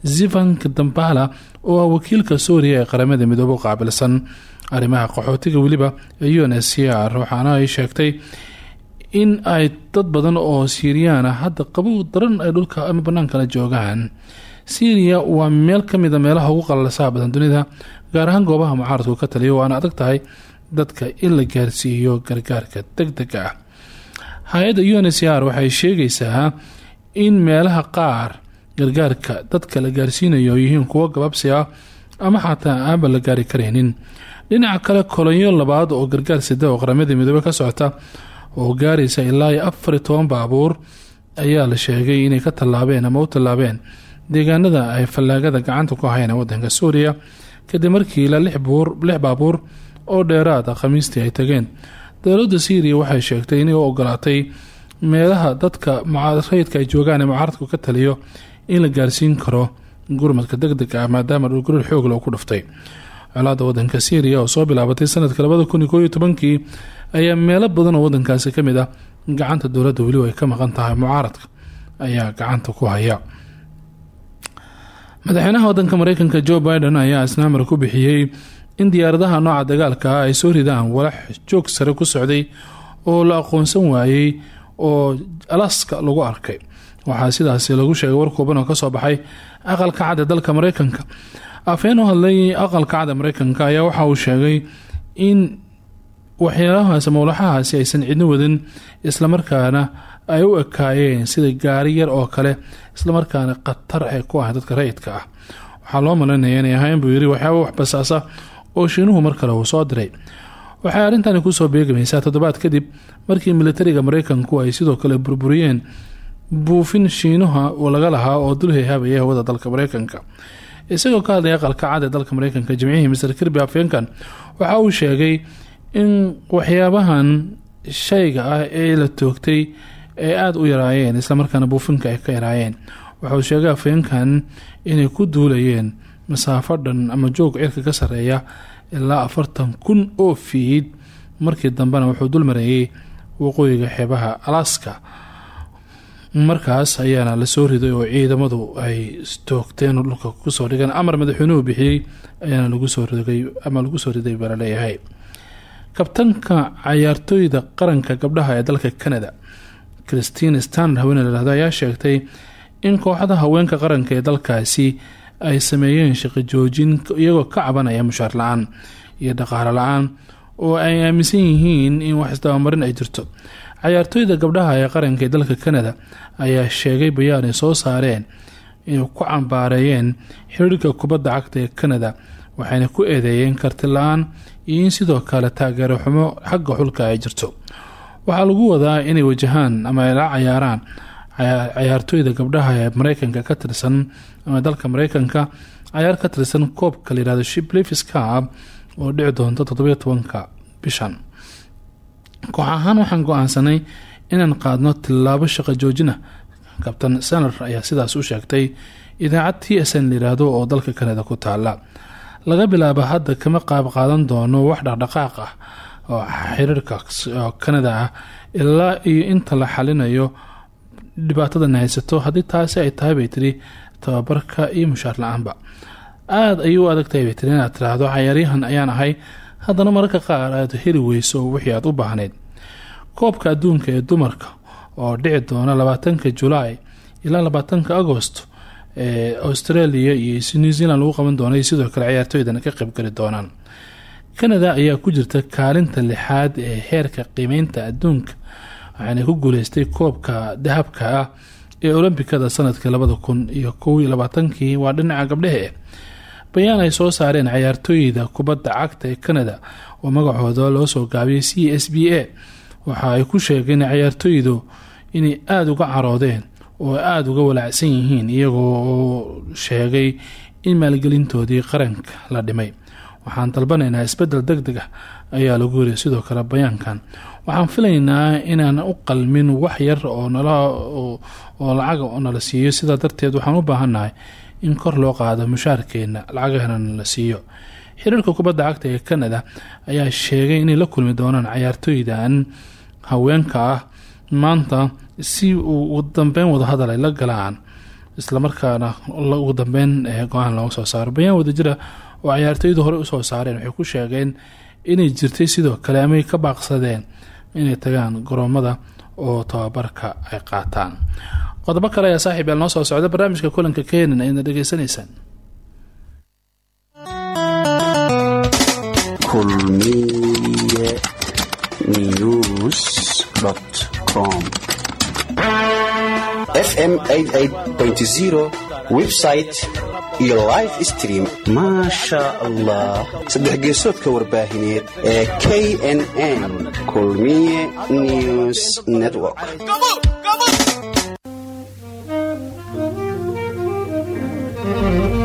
zivank dambala oo ah wakiilka suuriya ee qaramada midoobe u qaabilsan. Arrimaha qaxootiga weliba ee u n s waxaana ay sheegtay in ay dad badan oo siiriyaan ah hadda qabow daran ay dhulka ama bannaankala joogaan. Syriya waa meel ka mida meelaha ugu qalalasaha badan dunida gaar ahaan goobaha mucaaradku ka taliya waana adag tahay dadka in la gaarsiiyo gargaarka deg dega ah. Hay'adda u n s waxay sheegaysaa in meelaha qaar gargaarka dadka la gaarsiinayo yihiin kuwo gababsi ah ama xataa aanba la gaari karaynin dhinaca kale kolonyo labaad oo gargaar sida oo qaramada midoobe ka socota oo gaaraysa ilaa iyo afar iyo toban baabuur ayaa la sheegay inay ka tallaabeen ama u tallaabeen deegaanada ay fallaagada gacanta ku hayeen wadanka suuriya. Kadib markii ilaa lix baabuur oo dheeraad ah khamiistii ay tageen dowladda syriya waxay sheegtay inay u ogolaatay meelaha dadka rayidka ay joogaan ee mucaaradku ka taliyo in la gaarsiin karo gurmadka deg deg ah maadaama dhulguriir xoog loo ku dhuftay colaada wadanka syriya oo soo bilaabatay sanadka labada kun iyo koob iyo tobankii ayaa meelo badan oo wadankaasi ka mid ah gacanta dowladda weliba ay ka maqan tahay. Mucaaradka ayaa gacanta ku haya. Madaxweynaha wadanka mareykanka joe biden ayaa isnaamar ku bixiyey in diyaaradaha nooca dagaalka ah ay soo ridaan walax joog sare ku socday oo la aqoonsan waayey oo alaska lagu arkay. Waxaa sidaasi lagu sheegay war kooban oo ka soo baxay aqalka cad ee dalka mareykanka afhayeen hadlay aqalka cad mareykanka ayaa waxa uu sheegay in waxyaalahaas ama walaxahaasi aysan cidno wadin islamarkaana ay u ekaayeen sida gaari yar oo kale islamarkaana khatar ay ku ah dadka rayidka ah. Waxaa loo malaynaya inay ahayn buu yiri waxyaaba wax basaasa oo shiinuhu mar kale uu soo diray. Waxay arrintani ku soo beegamaysaa toddobaad kadib markii militariga mareykanku ay sidoo kale burburiyeen buufin shiinuha laga lahaa oo dul hayhaabaya hawada dalka mareykanka isagoo ka hadlaya aqalka cad ee dalka mareykanka jimcihii mr kirby afenkan waxa uu sheegay in waxyaabahan shayga ah ee la toogtay ay aada u yaraayeen islamarkaana buufinka ay ka yaraayeen. Waxauu sheegay afeenkan inay ku duulayeen masaafo dhan ama joog cirka ka sareeya ilaa afartan kun oo fiid. Markii dambena wuxuu dulmareeyay waqooyiga xeebaha alaska markaas ayaana la soo riday oo ciidamadu ay toogteen dhulka ku soo dhigeen amar madaxweynuhu bixiyey ayaana lagu soo rigay ama lagu soo riday baa la leeyahay kabtanka cayaartooyda qaranka gabdhaha ee dalka canada christine stander haweeney ladhahdo ayaa sheegtay in kooxda haweenka qaranka ee dalkaasi ay sameeyeen shaqo joojin iyagoo ka cabanaya mushaar la'aan iyo dhaqaale la'aan oo ay aaminsan yihiin in wax isdabamarin ay jirto cayaartooyda gabdhaha ee qaranka ee dalka canada ayaa sheegay bayaan ay soo saareen inay ku cambaareeyeen xiriirka kubadda cagta ee canada waxayna ku eedeeyeen karti la'aan iyo in sidoo kale taageero xumo xagga xulka ay jirto. Waxaa lagu wadaa inay wajahaan ama ay la cayaaraan cayaartooyda gabdhaha ee mareykanka ka tirsan ama dalka mareykanka. Cayaar ka tirsan koobka layihahdo shiplefis cab oo dhici doonta toddobiyo tobanka bishan koox ahaan waxaan go'aansanay inaan qaadno tilaabo shaqo joojina. Kabtan senar ayaa sidaas u sheegtay idaacad t s n layidhaahdo oo dalka kanada ku taala laga bilaabo hadda kama qaab qaadan doono wax dhaqdhaqaaq ah oo xiriirka kanada ah. Ilaa iyo inta la xalinayo dhibaatadan haysato. Haddii taasi ay tahay bay tiri tababarka iyo mushaar la'aanba. Aada ayay u adag tahay bay tiri inaad tiraahdo cayaaryahan ayaan ahay haddana mararka qaar aad heli weyso wixii aad u baahnayd koobka adduunka ee dumarka oo dhici doona labaatanka julaay ilaa labaatanka agost ee australia iyo new zealand lagu qaban doona sidoo kale ciyaartooydana ka qaybgali doonaan. Canada ayaa ku jirta kaalinta lixaad ee heerka qiimeynta adduunka waxaana ku guuleystay koobka dahabka ah ee olombikada sannadkii labada kun iyo kow iyo labaatankii. Waa dhinaca gabdhehe bayaan ay soo saareen cayaartooyda kubadda cagta ee canada oo magacooda loo soo gaabiyay c s b a. Waxa ay ku sheegeen cayaartooydu inay aada uga caroodeen oo aada uga walaacsan yihiin iyagoo oo sheegay in maalgelintoodii qaranka la dhimay. Waxaan dalbanaynaa isbeddel deg deg ah ayaa lagu yiri sidoo kale bayaankan. Waxaan filaynaa inaan u qalmin wax yar oo oo lacaga oo nala siiyo. Sidaa darteed waxaan u baahannahay in kor loo qaado mushaarkeena lacagahana nala siiyo. Xiriirka kubadda cagta ee canada ayaa sheegay inay la kulmi doonaan cayaartooydan haweenka ah. Maanta si uu ugu dambeyn wadahadal ay la galaan islamarkaana ugu dambeyn go'aan looga soo saaro. Bayaan wadajira oo cayaartooydu hore u soo saareen waxay ku sheegeen inay jirtay sidoo kale amay ka baaqsadeen inay tagaan garoomada oo tababarka ay qaataan qodobo kale ayaa saaxiib yaal noo soo socda barnaamijka kulanka kenan ayadna dhegeysanaysaan fm website iyo live stream. Maasha allah saddex geesoodka warbaahineed ee knn kulmiye news network Música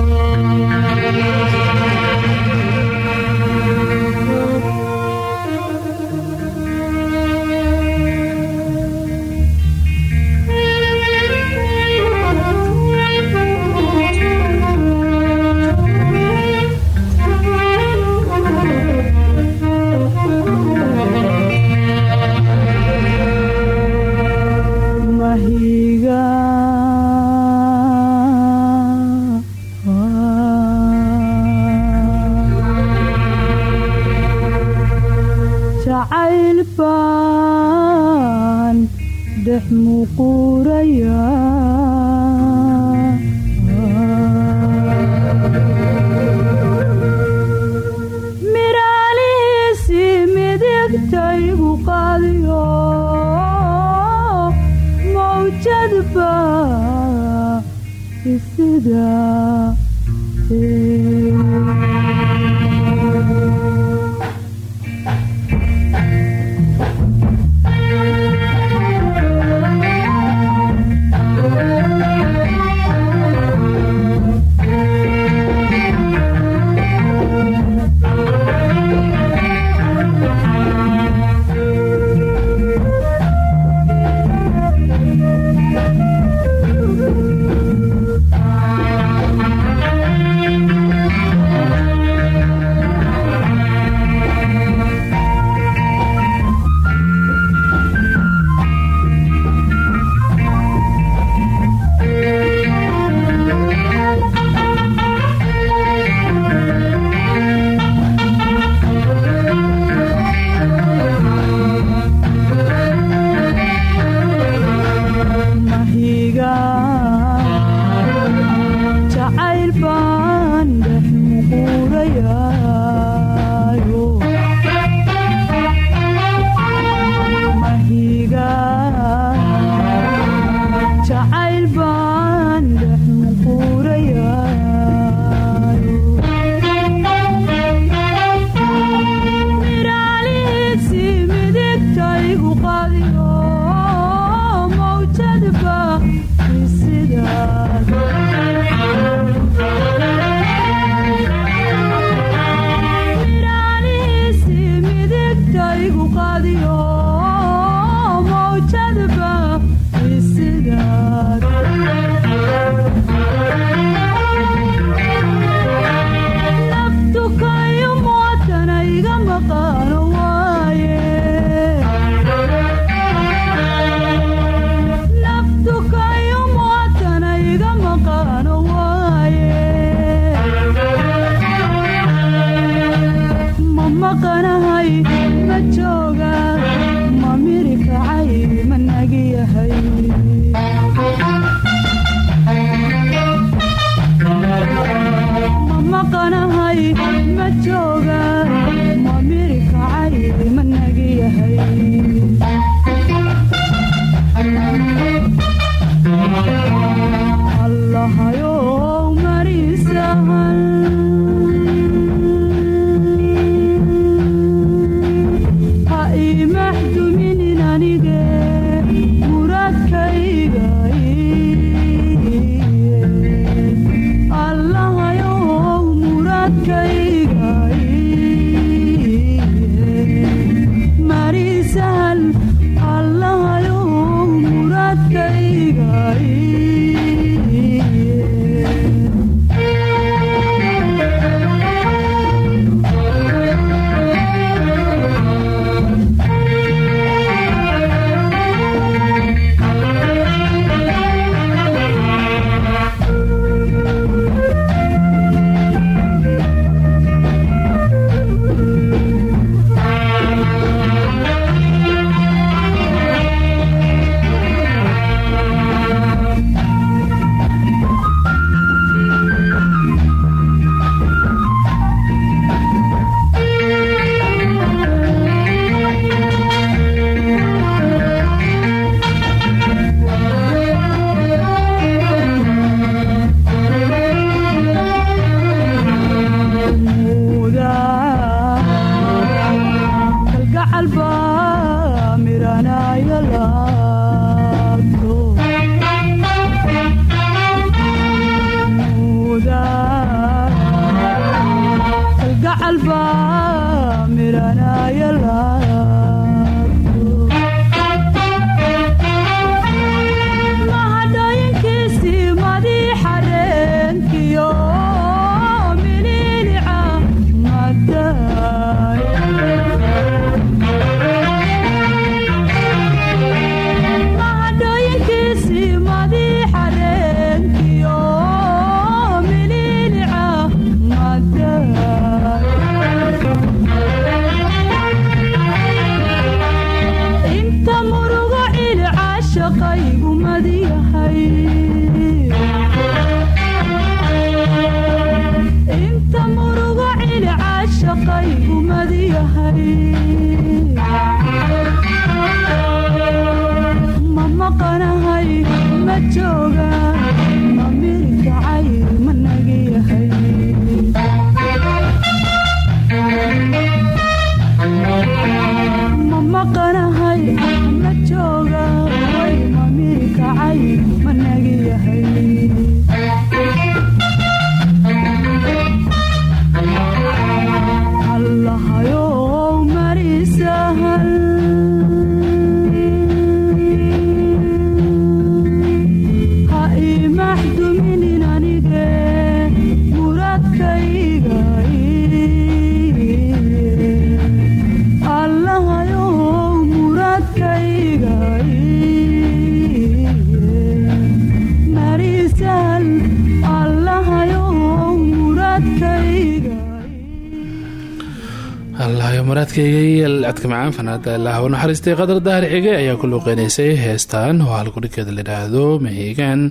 allahayo maraadkayga iyo codka macaan fanaada ilaah u naxariistay qadar dahar xige ayaa ku luuqeynaysay heestan oo halkudhikeeda layidhaahdo mahiigaan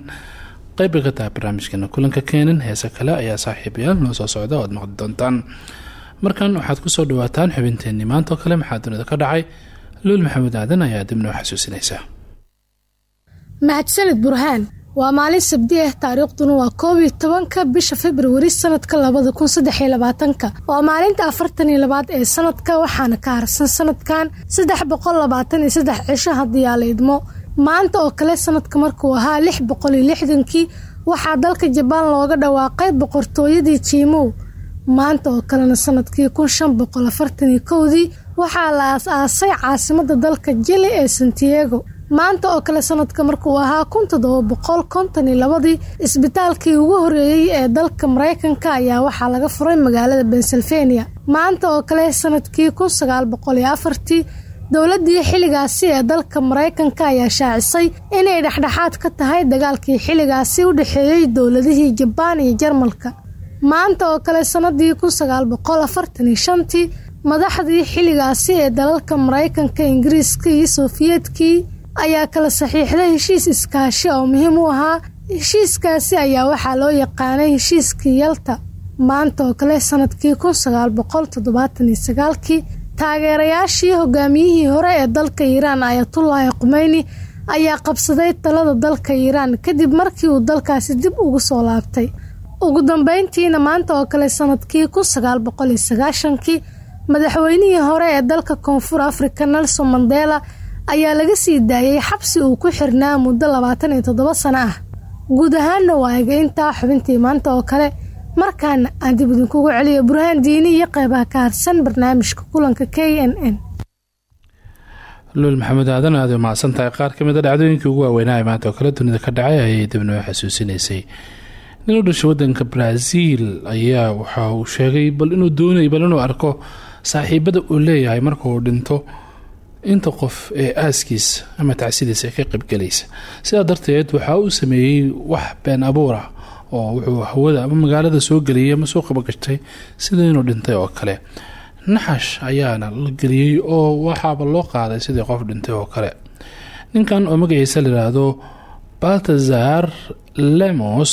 qeyba ka tahay barnaamijkeena kulanka keenan heese kale ayaa saaxiibayaal noo soo socda oo aad maqli doontaan. Markan waxaad ku soo dhawaataan xubinteenii maanta oo kale maxaa dunida ka dhacay? Luul maxamuud aadan ayaa dib noo xasuusinaysa mahadsanid burhaan waa maalin sabdi ah taariikhduna waa koob iyo tobanka bisha februari sanadka labada kun saddex labaatanka waa maalinta afartan iyo labaad ee sanadka waxaana ka harsan sanadkan saddex boqol labaatan iyo saddex cisho maanta oo kale sanadka markuu ahaa lix boqol iyo lixdankii waxaa dalka jabaan looga dhawaaqay boqortooyadii jiimow maanta oo kalena sannadkii kun shan boqol afartan iyo kowdii waxaa la aas-aasay caasimada dalka jili ee santiago maanta oo kale sanadka markuu ahaa kun toddoba boqol konton iyo labadii isbitaalkii ugu horeeyey ee dalka mareykanka ayaa waxaa laga furay magaalada pennsylvania. Maanta oo kale sannadkii kun sagaal boqol iyo afartii dowladii xilligaasi ee dalka mareykanka ayaa shaacisay inay dhexdhexaad ka tahay dagaalkii xilligaasi u dhexeeyey dowladihii jabaan iyo jarmalka. Maanta oo kale sanadii kun boqol afartan shantii madaxdii xilligaasi ee dalalka mareykanka ingiriiska iyo sofiyeetkii ayaa kala saxiixday heshiis iskaashi oo muhiim u ahaa. Heshiiskaasi ayaa waxaa loo yaqaanay heshiiskii yalta maanta oo kale sannadkii kun sagaal boqol toddobaatan sagaalkii. Taageerayaashii hogaamiyihii hore ee dalka iiraan ayatullaahi qumeyni ayaa qabsaday talada dalka iiraan kadib markii uu dalkaasi dib ugu soo laabtay. Ugu dambeyntiina maanta oo kale sannadkii kun sagaal boqol iyo sagaashankii madaxweynihii hore ee dalka koonfur afrika nelson mandela ayaa laga sii daayay xabsi uu ku xirnaa muddo labaatan iyo toddoba sano ah. Guud ahaanna waa ega intaa xubintii maanta oo kale markaana aan dib idinkugu celiyo burhaan diini iyo qeybaha ka harsan barnaamijka kulanka k n n. Luul maxamuud aadan aad mahadsan tahay qaar ka mid a dhacdooyinkii ugu waaweynaa ee maanta oo kale dunida ka dhacay ayay dib noo xasuusinaysay. Nin u dhashay wadanka brazil ayaa waxa uu sheegay bal inuu doonay bal inuu arko saaxiibada uu leeyahay marka uu dhinto inta qof ee aaskiisa ama tacsidiisa ka qaybgalaysa sidaa darteed waxa uu sameeyey wax been abuur ah oo wuxuu hawada ama magaalada soo geliyay ama soo qabagashtay sida inuu dhintay oo kale. Naxash ayaana la geliyey oo waxaaba loo qaaday sidii qof dhintay oo kale. Ninkan oo magaciisa layidhaahdo baltazar lemos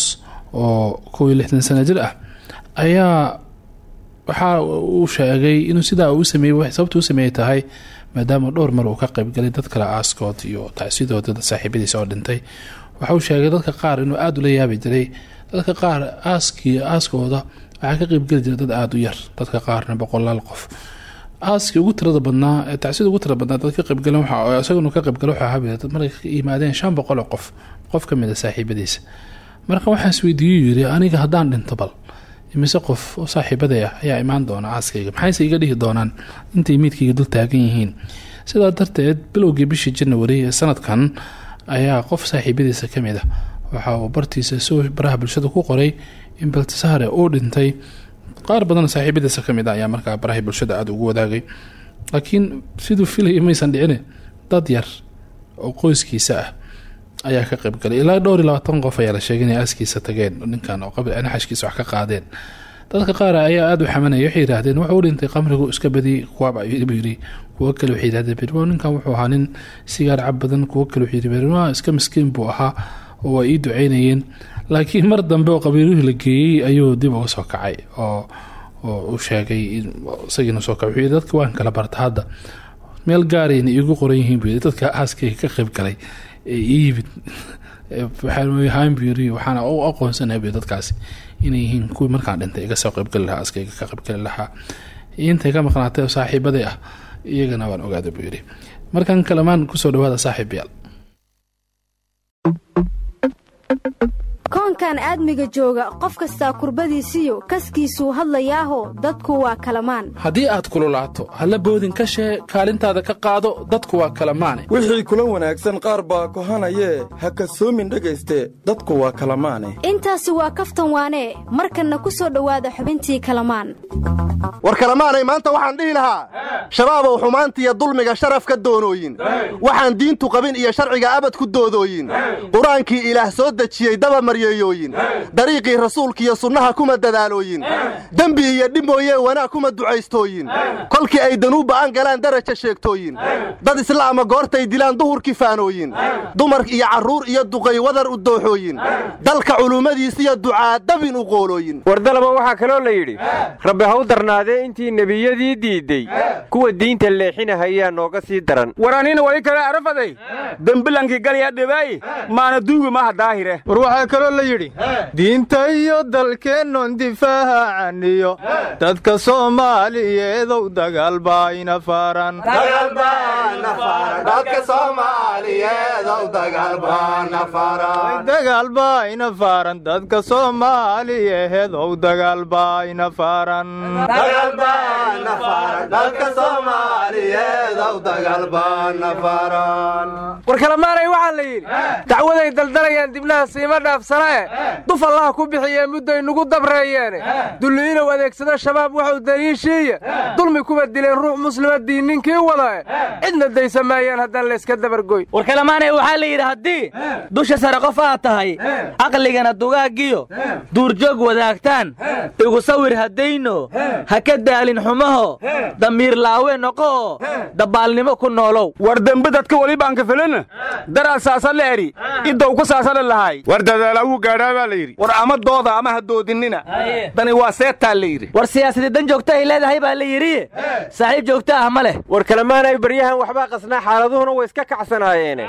oo kow iyo lixdan sano jir ah ayaa waxa uu sheegay inuu sidaa uu sameeyey sababta u sameeyey tahay maadaama dhowr mar uu ka qaybgalay dad kale aaskood iyo tacsidooda saaxiibadiisa oo dhintay. Waxa uu sheegay dadka qaar inuu aada ula yaabi jiray. Dadka qaar aaskii aaskooda waxaa ka qaybgeli jira dad aada u yar dadka qaarna boqolaal qof. Aaskii ugu tirada badnaa tacsida ugu tirada badnaa dad ka qaybgaleen isaguna ka qaybgala waxaa habi dad markay ka yimaadeen shan boqol oo qof qof ka mid a saaxiibadiisa marka waxaan isweydiiyey yiri aniga haddaan dhinto bal imise qof oo saaxiibaday ah ayaa imaan doona aaskayga maxayse iga dhihi doonaan intay miidkayga dul taagan yihiin? Sidaa darteed bilowgii bishii janawari ee sanadkan ayaa qof saaxiibadiisa ka mid ah. Waxa uu bartiisa soo baraha bulshada ku qoray in baltasare uu dhintay. Qaar badan saaxiibadiisa ka mid ah ayaa markaa baraha bulshada aada ugu wadaagay. Laakiin siduu filaya maysan dhicine dad yar oo qoyskiisa ah ayaa ka qaybgalay ilaa dhowr iyo labaatan qof ayaa la sheegay inay aaskiisa tageen. Ninkan oo naxashkiisa wax ka qaadeen. Dadka qaar ayaa aada u xamanaya. Waxay yidhaahdeen wuxuu u dhintay qamrigu iska badi. Kuwaaba buu yidhi. Kuwo kale waxay yidhahdeen berwa ninkan wuxuu ahaa nin sigaar cab badan. Kuwo kale waxay yidhi berwa iska miskiin buu ahaa oo waa ii duceynayeen. Laakiin mar dambe oo qabiiluhii la geeyey ayuu dib uga soo kacay oo uu sheegay in isagiina soo kac wuxuu yidhi dadka waan kala barta hadda. Meel gaarayna iigu qoran yihiin dadka aaskayga ka qayb galay ee ii yimid waxaan buu yidhi waxaana u aqoonsanahay buu dadkaasi inay yihiin kuwii markaan dhintay iga soo qaybgali lahaa aaskayga ka qaybgali lahaa. Intay ka maqnaatay saaxiibaday ah iyagana waan ogaaday buu yidhi markan kalamaan ku soo dhawaada saaxiib yaal koonkan aadmiga jooga qof kastaa kurbadiisiyo kaskiisuu hadlayaaho dadku waa kalamaan. Haddii aad kululaato halla boodin ka shee kaalintaada ka qaado dadku waa kalamaane. Wixii kula wanaagsan qaar baa kohanayee ha kasoomin dhegayste dadku waa kalamaane. Intaasi waa kaftan waanee markanna ku soo dhowaada xubintii kalamaan. War kalamaanay maanta waxaan dhihi lahaa shabaabow xumaantiiyo dulmiga sharaf ka doonooyin. Waxaan diintu qabin iyo sharciga abad ku doodooyin. Qur'aankii ilaah soo dejiyey daba maryeeyooyin dariiqii rasuulkiiyo sunnaha kuma dadaalooyin. Dembi iyo dhib mooyee wanaag kuma ducaystooyin. Kolkii ay danuubba'an galaan daraja sheegtooyin. Dad islaama goortay dilaan duhurkii faanooyin. Dumar iyo carruur iyo duqay wadar u dooxooyin. Dalka culummadiisiyo ducaadabin u qoolooyin wardalaba waxaa kaloo la yidhi rabbi ha u darnaadee intii nebiyadii diidday kuwa diinta leexinahayaa nooga sii daran. War anina wali kale arafaday dembilankii galya dhibaay maana duugi maha daahire la yidhi diinta iyo dalkeennon difaacaniyo dadka soomaaliyeedow dagaal baa ina faaran. Dagaal baa ina faaran dadka soomaaliyeedow dagaal baa ina faaran. War kalamaanay waxaa la yidhi dacwaday daldalayaan dibnaha siima dhaafsanee duf allaha ku bixiyee mudday nugu dabreeyeene dulliinow adeegsado shabaab waxuu daliishiiya dulmi kuba dileen ruux muslima diinninkii wadae cidna daysa maayaan haddaan layska dabargoy war kalamaanay waxaa la yidhi haddii dusha sare qof aad tahay caqligana dugaaggiyo duurjoog wadaagtaan igu sawir haddayno ha ka daalin xumaho damiir laawe noqooo dabbaalnimo ku noolow. War dembe dadka welibaanka felena daraad saasa la eri. Iddow ku saasana lahay wuu gaadhaa baa la yidhi. War ama dooda ama ha doodinina. Dani waa seetaa la yidhi. War siyaasadii dan joogta ay leedahay baa la yidhi. Saaxiib joogto ah ma leh. War kalamaanay baryahan waxbaa qasnaa xaaladuhuna way iska kacsanaayeen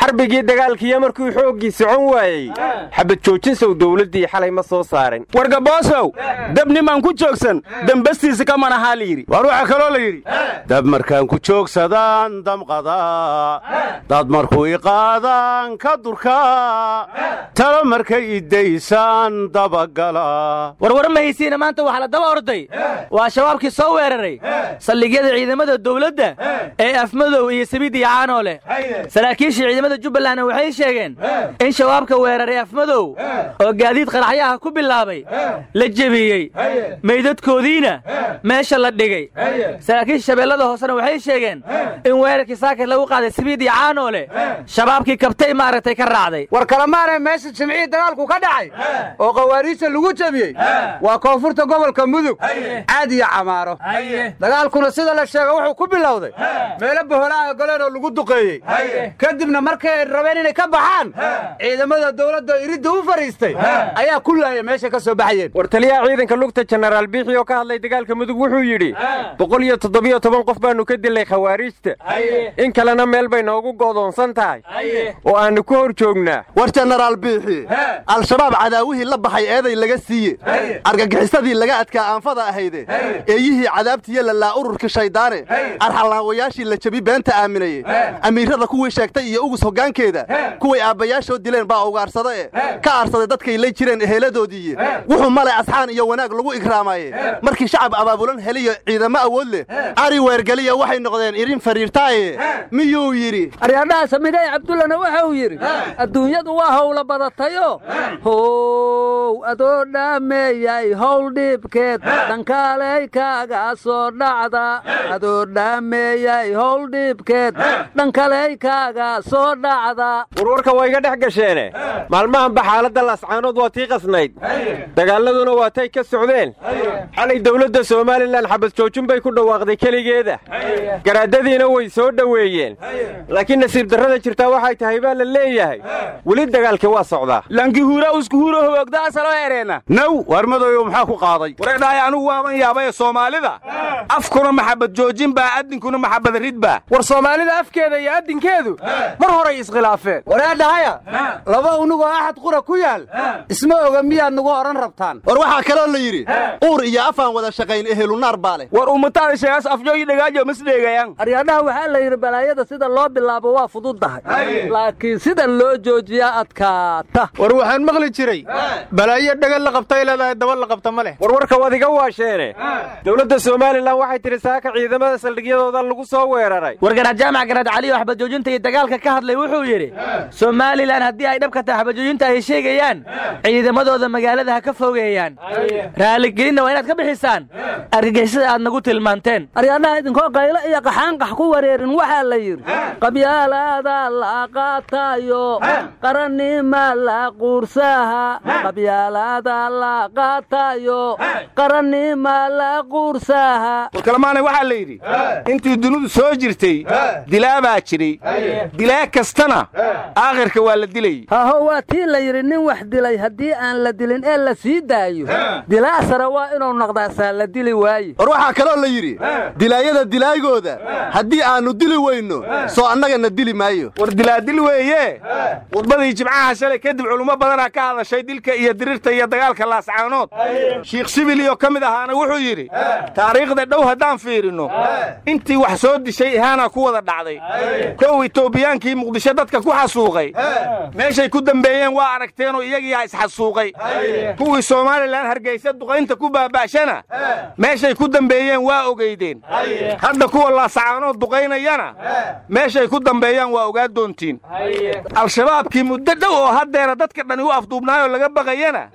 xarbigii dagaalkiiyo markuu xooggii socon waayey. Xabad joojinsow dowladdii xalay ma soo saarin. War gaboosow dab nimaan ku joogsan dembastiisa ka manahaa la yidhi. War waxaa kaloo la yidhi. Dab markaan ku joogsadaan damqadaa dad markuu iqaadaan ka durkaa talo markay iddaysaan dabagala warwar ma haysiina maanta? Waxaa la daba orday. Waa shabaabkii soo weeraray. Saldhigyada ciidamada dowladda ee afmadow iyo sabiid iyo caanoo leh saraakiishii ciidamada jubbalandna waxay sheegeen in shabaabka weeraray afmadow oo gaadiid qaraxyaha ku bilaabay la jebiyey. Meydadkoodiina meesha la dhigay. Saraakiisha shabeellada hoosena waxay sheegeen in weerarkii saakir lagu qaaday sabiid iyo caanoo leh shabaabkii kabtay maaragtay ka raacday. War kalamaanee meesha jimcihii dagaalku ka dhacay oo khawaariijta lagu jebiyey waa koonfurta gobolka mudug. Caad iyo camaaro. Dagaalkuna sida la sheega wuxuu ku bilowday meelo boholaaha goleen oo lagu duqeeyey. Kadibna markay rabeen inay ka baxaan ciidamada dowladda iridda u fadhiistay ayaa ku laaya meesha ka soo baxayeen. War taliyaha ciidanka lugta jenaraal biixi oo ka hadlay dagaalka mudug wuxuu yidhi boqol iyo toddobiyo toban qof baannu ka dilay khawaariijta. In kalena meel bay noogu go'doonsan tahay. Oo aannu ku hor joognaa war jenaraal biixi al-shabaab cadaawihii la baxay eeday laga siiye argagixisadii laga adkaa aanfada ahayde. Eeyihii cadaabtiiyo lalaa ururka shayddaane arxalaawayaashii la jebi beenta aaminaye amiirrada kuwii sheegtay iyo ugus hoggaankeeda kuway aabbayaashoo dileen baa ugaarsada e ka aarsaday dadkay lay jireen eheeladoodiiye wuxuu male asxaan iyo wanaag lagu igraamaye markii shacab abaabulan heliyo ciidamo awood leh ari weergeliya waxay noqdeen irin fariirtaaye. Miyuu yidhi? Aryadhaha samidey cabdullana waxa uu yidhi adduunyadu waa howla badatayo how adoo dhaameeyay howl dhibkeed dhankaaley kaaga soo dhacda. Adoo dhaameeyay howl dhibkeed dhankaley kaaga soo dhacda. Warwarka waa iga dhex gasheene. Maalmahanba xaaladda lascaanood waa tii qasnayd. Dagaaladuna waa tay ka socdeen. Xalay dowladda somalilan xabad joojin bay ku dhawaaqday keligeeda. Garaadadiina way soo dhoweeyeen. Laakiin nasiib darrada jirtaa waxay tahay baa la leeyahay. Weli dagaalkii waa socdaa lankihuura uskuhuuro hogogda asaloo ereena naw war madoyow maxaa ku qaaday? Wareedhahay anugu waaban yaabay soomaalida. Afkuna maxabad joojin baa addinkuna maxabad rid baa. War soomaalida afkeeda iyo addinkeedu mar horay iskhilaafeen. Wareedhahaya laba unugoo axad qura ku yaal. Isma oga miyaad nagu odhan rabtaan. War waxaa kaloo la yidhi uur iyo afaan wada shaqayn ehelunaar baa leh. War ummataada sheegaas afjooyi dhagaajo masdheegayaan aryadhaha waxaa la yidhi balaayada sida loo bilaabo waa fududdahay laakiin sida loo joojiyaa adkaata war waxaan maqli jiray. Balaayo dhagal la qabtay leedahay daba la qabta ma leh. Warwarka wadiga waasheene dowladda somalilan waxay tidhi saaka ciidamada saldhigyadooda lagu soo weeraray. Wargaraad jaamac garaad cali oo xabajoojinta iyo dagaalka ka hadlay wuxuu yidhi somalilan haddii ay dhabka tahay xabajoojinta ay sheegayaan ciidamadooda magaalada ha ka fogeeyaan. Raaligelinna waa inaad ka bixisaan. Argagixisada aad nagu tilmaanteen. Aryadhaha idinkoo qaylo iyo qaxaanqax ku wareerin waxaa la yidhi qabyaalaada la qaatayo qarannima la quursaha qabyaalaada la qaatayo qarannima la quursaha warkalamaanay waxaa la yidhi intii dunidu soo jirtay dilaa baa jiray dilaa kastana aakhirka waa la dilayy haho waa tii la yidhi nin wax dilay haddii aan la dilin ee la sii daayo dilaa sare waa inuu noqdaasaa la dili waaye. War waxaa kaloo la yidhi dilaayada dilaaygooda haddii aannu dili weyno soo annagana dili maayo. War dilaadil weeye. Khudbadii jimcaha shalay kadib culummo badanaa ka hadashay dilka iyo dirirta iyo dagaalka laascaanood shiikh sibiliyo ka mid ahaana wuxuu yidhi taariikhda dhow haddaan fiirinno intii wax soo dishay ihaana ku wada dhacday. Kow itoobiyaankii muqdisho dadka ku xasuuqay. Meeshay ku dambeeyeen waa aragteenoo iyagiiaa isxasuuqay. Kuwii somalilan hargaysa duqaynta ku baaba'shana meeshay ku dambeeyeen waa ogeydeen. Hadda kuwa laasacaanood duqaynayana meeshay ku dambeeyaan waa ogaa doontiin. Al-shabaabkii muddo dhow oo haddeera dadka dhani u afduubnaayoo laga baqayana?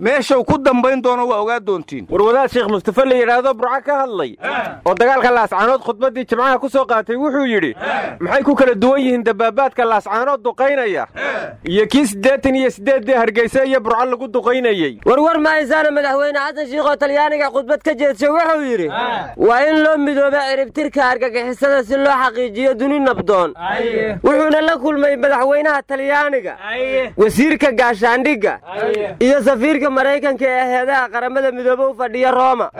Meeshuu ku dambayn doono waa ogaa doontiin. War wadaad sheekh mustafe la yidhaahdo burco ka hadlay. Oo dagaalka laascaanood khudbaddii jimcaha ku soo qaatay wuxuu yidhi maxay ku kala duwan yihiin dabaabaadka laascaanood duqaynaya? Iyo kii siddeetan iyo siddeeddii hargayse iyo burco lagu duqaynayey warwar mahaysaana madaxweyne xasan shiikhoo talyaaniga khudbad ka jeedshay wuxuu yidhi waa in loo midooba ciribtirka argagixisada si loo xaqiijiyo duni nabdoon. Wuxuuna la kulmay madaxweynaha talyaaniga wasiirka gaashaandhigga iyo safiirka maraykanka ee heedaha qaramada midoobe u fadhiya rooma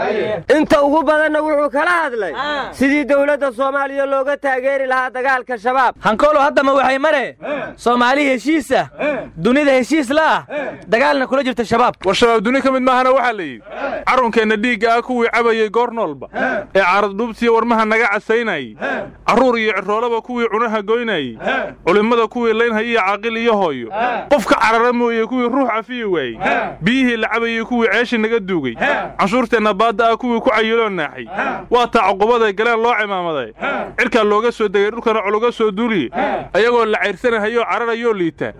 inta ugu badanna wuxuu kala hadlay sidii dowladda soomaaliya looga taageeri lahaa dagaalka shabaab. Hankoolo haddama waxay mare? Soomaali heshiisa dunida heshiis la ah? Dagaalna kula jirta shabaab. War shabaab duni ka mid maahana waxaa la yidhi carrunkeenna dhiigga ah kuwii cabayey goor noolba ee caaradhuubtiya warmaha naga casaynayey carruur iyo ciroolaba kuwii cunaha goynayey culimmada kuwii laynhay iyo caaqil iyo hooyo. Qof ka carara mooye kuwii ruux cafiyi waayey biyihii la cabayey kuwii ceeshi naga duugay. Canshuurteenna baadda ah kuwii ku cayiloo naaxay. Waa taa cuqubaday galeen loo cimaamaday. Cirkaa looga soo degay dhulkana cologa soo duuliye ayagoo la cayrsanahayoo cararayoo liita.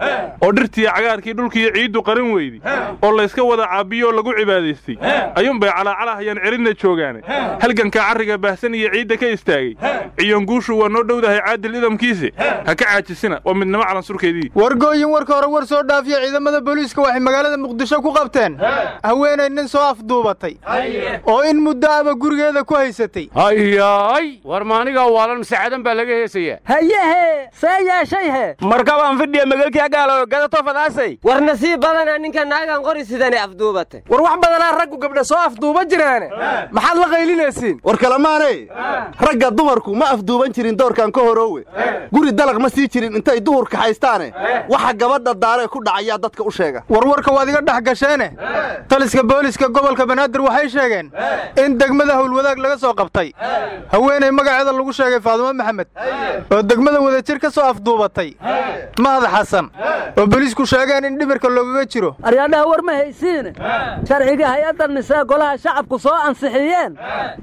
Oo dhirtiiyo cagaarkii dhulkiiyo ciiddu qarin weydi. Oo layska wada caabiyoo lagu cibaadaystay. Ayuunbay calaacalahayaan celinna joogaane. Halgankaa carriga baahsan iyo ciidda ka istaagay. Ciyoonguushu waa noo dhowdahay caadil idamkiise ha. Ka caajisina waa midnimo calansurkeedii. Wargooyin warka hore war soo dhaafiya ciidamada booliiska waxay magaalada muqdisho ku qabteen. Haweenay nin soo afduubatay. Oo in muddo aba gurigeeda ku haysatay. Hayaay war maanigaa waalan masaacadan baa laga heesayaa hayehe see yeeshay he! Markabaan fidhiya magalkii gaalo gadato fadaasay. War nasiib badana ninka naagan qori sidani afduubatay war wax badanaa raggu gabdha soo afduuba jiraane. Maxaad la qaylinaysiin? War kalamaaney ragga dumarku ma afduuban jirin doorkan ka horoowe. Guri dalag ma sii jirin intay duhurka haystaane. Waxa gabadha daaree ku dhacayaa dadka u sheega. Warwarka waad iga dhex gasheene? Taliska booliska gobolka banaadir waxay sheegeen in degmada howlwadaag laga soo qabtay. Haweenay magaceeda lagu sheegay faadumo maxamed oo degmada wadajir ka soo afduubatay. Mahad xasan oo booliisku sheegeen in dhimirka loogaga jiro. Aryaadhaha war ma haysiine sharciga hay'adda nisee golaha shacabku soo ansixiyeen.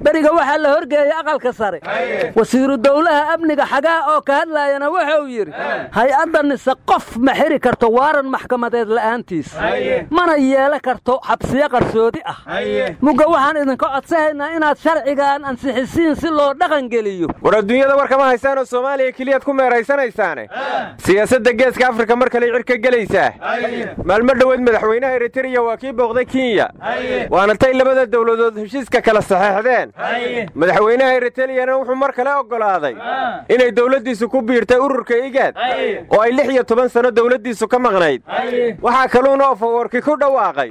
Beriga waxaa la horgeeyey aqalka sare. Wasiiru dowlaha amniga xagaa oo ka hadlaayana wuxuu yidhi hay'adda nise qof ma xiri karto waaran maxkamadeed la'aantiis. Mana yeela karto xabsiyo qarsoodi ah. Mugga waxaan idinka codsahaynaa inaad sharcigaan ansixisiin si loo dhaqangeliyo war adduunyada war kama haysaanoo soomaaliya keliyaad ku meeraysanaysaane. Siyaasadda geeska afrika mar kale cirka gelaysaa maalmo dhoweed madaxweynaha eritreya waa kii booqday kenya. Waana tay labada dowladood heshiiska kala saxeexdeen madaxweynaha eritreyana wuxuu mar kale oggolaaday inay dowladdiisu ku biirtay ururka igaad oo ay lix iyo toban sanno dowladdiisu ka maqnayd waxaa kaluuna ofawarki ku dhawaaqay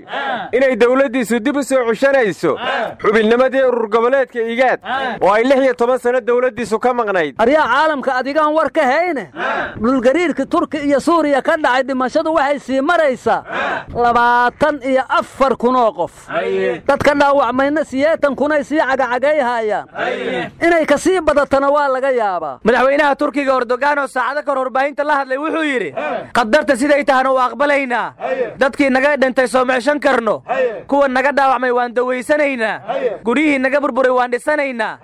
inay dowladdiisu dib u soo cushanayso xubinnimadii urur goboleedka igaad oo ay lix iyo toban sanno dowladdiisu ka maqnayd. Aryaa caalamka adigaan war ka hayne. Dhulgariirka turki iyo suuriya ka dhacay dhimashadu waxay sii maraysaa labaatan iyo afar kunoo qof. Dadka dhaawacmayna siyeetan kunay sii cagacagayhaayaan inay ka sii badatana waa laga yaabaa. Madaxweynaha turkiga erdogan oo saacado kahor warbaahinta la hadlay wuxuu yidhi qadarta siday tahana waa aqbalaynaa dadkii naga dhintay soo meeshan karno. Kuwa naga dhaawacmay waan dawaysanaynaa guryihii naga burburay waan dhisanaynaa.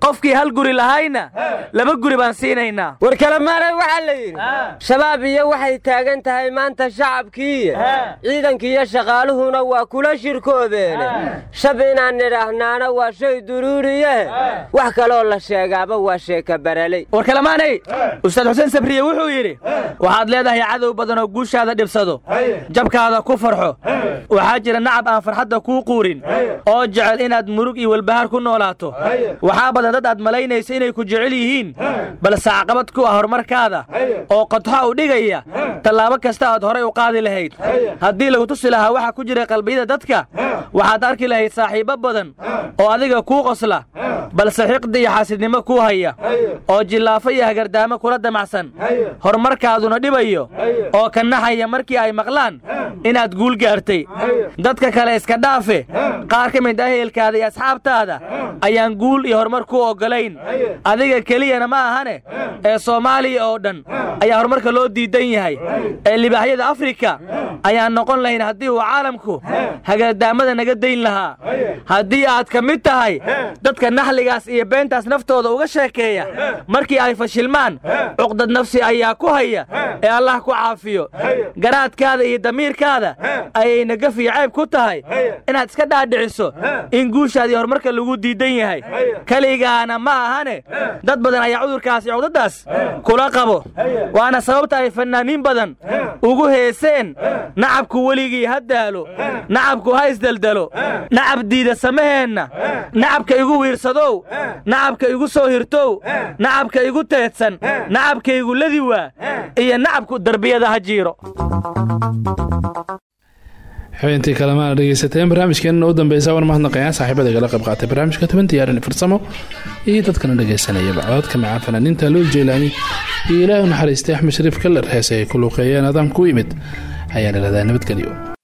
Qofkii hal guri lahayna laba guri baan siinaynaa. War kalemaanay waxaa la yidhi shabaab iyo waxay taagan tahay maanta shacabkiiya ciidankiiyo shaqaaluhuna waa kula shirkoobeene. Shab inaan nidhaahnaana waa shay duruuriyehe wax kaloo la sheegaaba waa sheeka baraley war kalamaanay ustaad xuseen sabriye wuxuu yidhi waxaad leedahay cadow badan oo guushaada dhibsado jabkaada ku farxo. Waxaa jira nacab aan farxadda kuu quurin. Oo jecel inaad murug iyo walbahaar ku noolaato. Waxaa badan dad aad malaynaysa inay ku jecel yihiin. Balse caqabad ku ah horumarkaada. Oo qodxa u dhigaya. Tallaabo kasta aad horay u qaadi lahayd. Haddii lagu tusi lahaa waxa ku jira qalbiyada dadka waxaad arki lahayd saaxiibbo badan. Oo adiga kuu qosla balse xiqdi iyo xaasidnimo kuu haya. Oo jillaafo iyo hagardaamo kula damacsan. Horumarkaaduna dhibayo. Oo ka naxaya markii ay maqlaan. Inaad guul gaartay. Dadka kale iska dhaafe. Qaar ka mid ah ehelkaada iyo asxaabtaada ayaan guul iyo horumar ku oggolayn. Adiga keliyana ma ahane. Ee soomaaliya oo dhan ayaa horumarka loo diidan yahay. Ee libaaxyada afrika ayaan noqon lahayn haddii uu caalamku hagardaamada naga dayn lahaa. Haddii aad ka mid tahay dadka naxligaas iyo beentaas naftooda uga sheekeeya. Markii ay fashilmaan cuqdad nafsi ayaa ku haya ee allah ku caafiyo. Garaadkaada iyo damiirkaada ayay nagaf iyo cayb ku tahay. Inaad iska dhaadhiciso in guushaadii horumarka lagu diidan yahay. Keligaana ma ahane. Dad badan ayaa cudurkaas iyo cuqdadaas kula qabo. Waana sababta ay fannaaniin badan ugu heeseen. Nacabku weligii ha daalo. Nacabku ha isdeldelo nacab diida samaheenna. Nacabka igu wiirsadow nacabka igu soo hirtow. Nacabka igu teedsan. Nacabka igu ladi waa iyo nacabku darbiyada ha jiiro. Xubintii kalemaana dhegeysateen barnaamijkeenna u dambeysa war mahadnaqayaan saaxiibada igala qayb qaatay barnaamijka toban diyaarin farsamo. Iyo dadkana dhegeysanayaba codadka macaan fanaaniinta lool jeylaani iyo ilaahi u naxariistay axmed shariif kalar heese ay ku luuqeeyeen adaan ku yimid ayaan iradaa nabadgelyo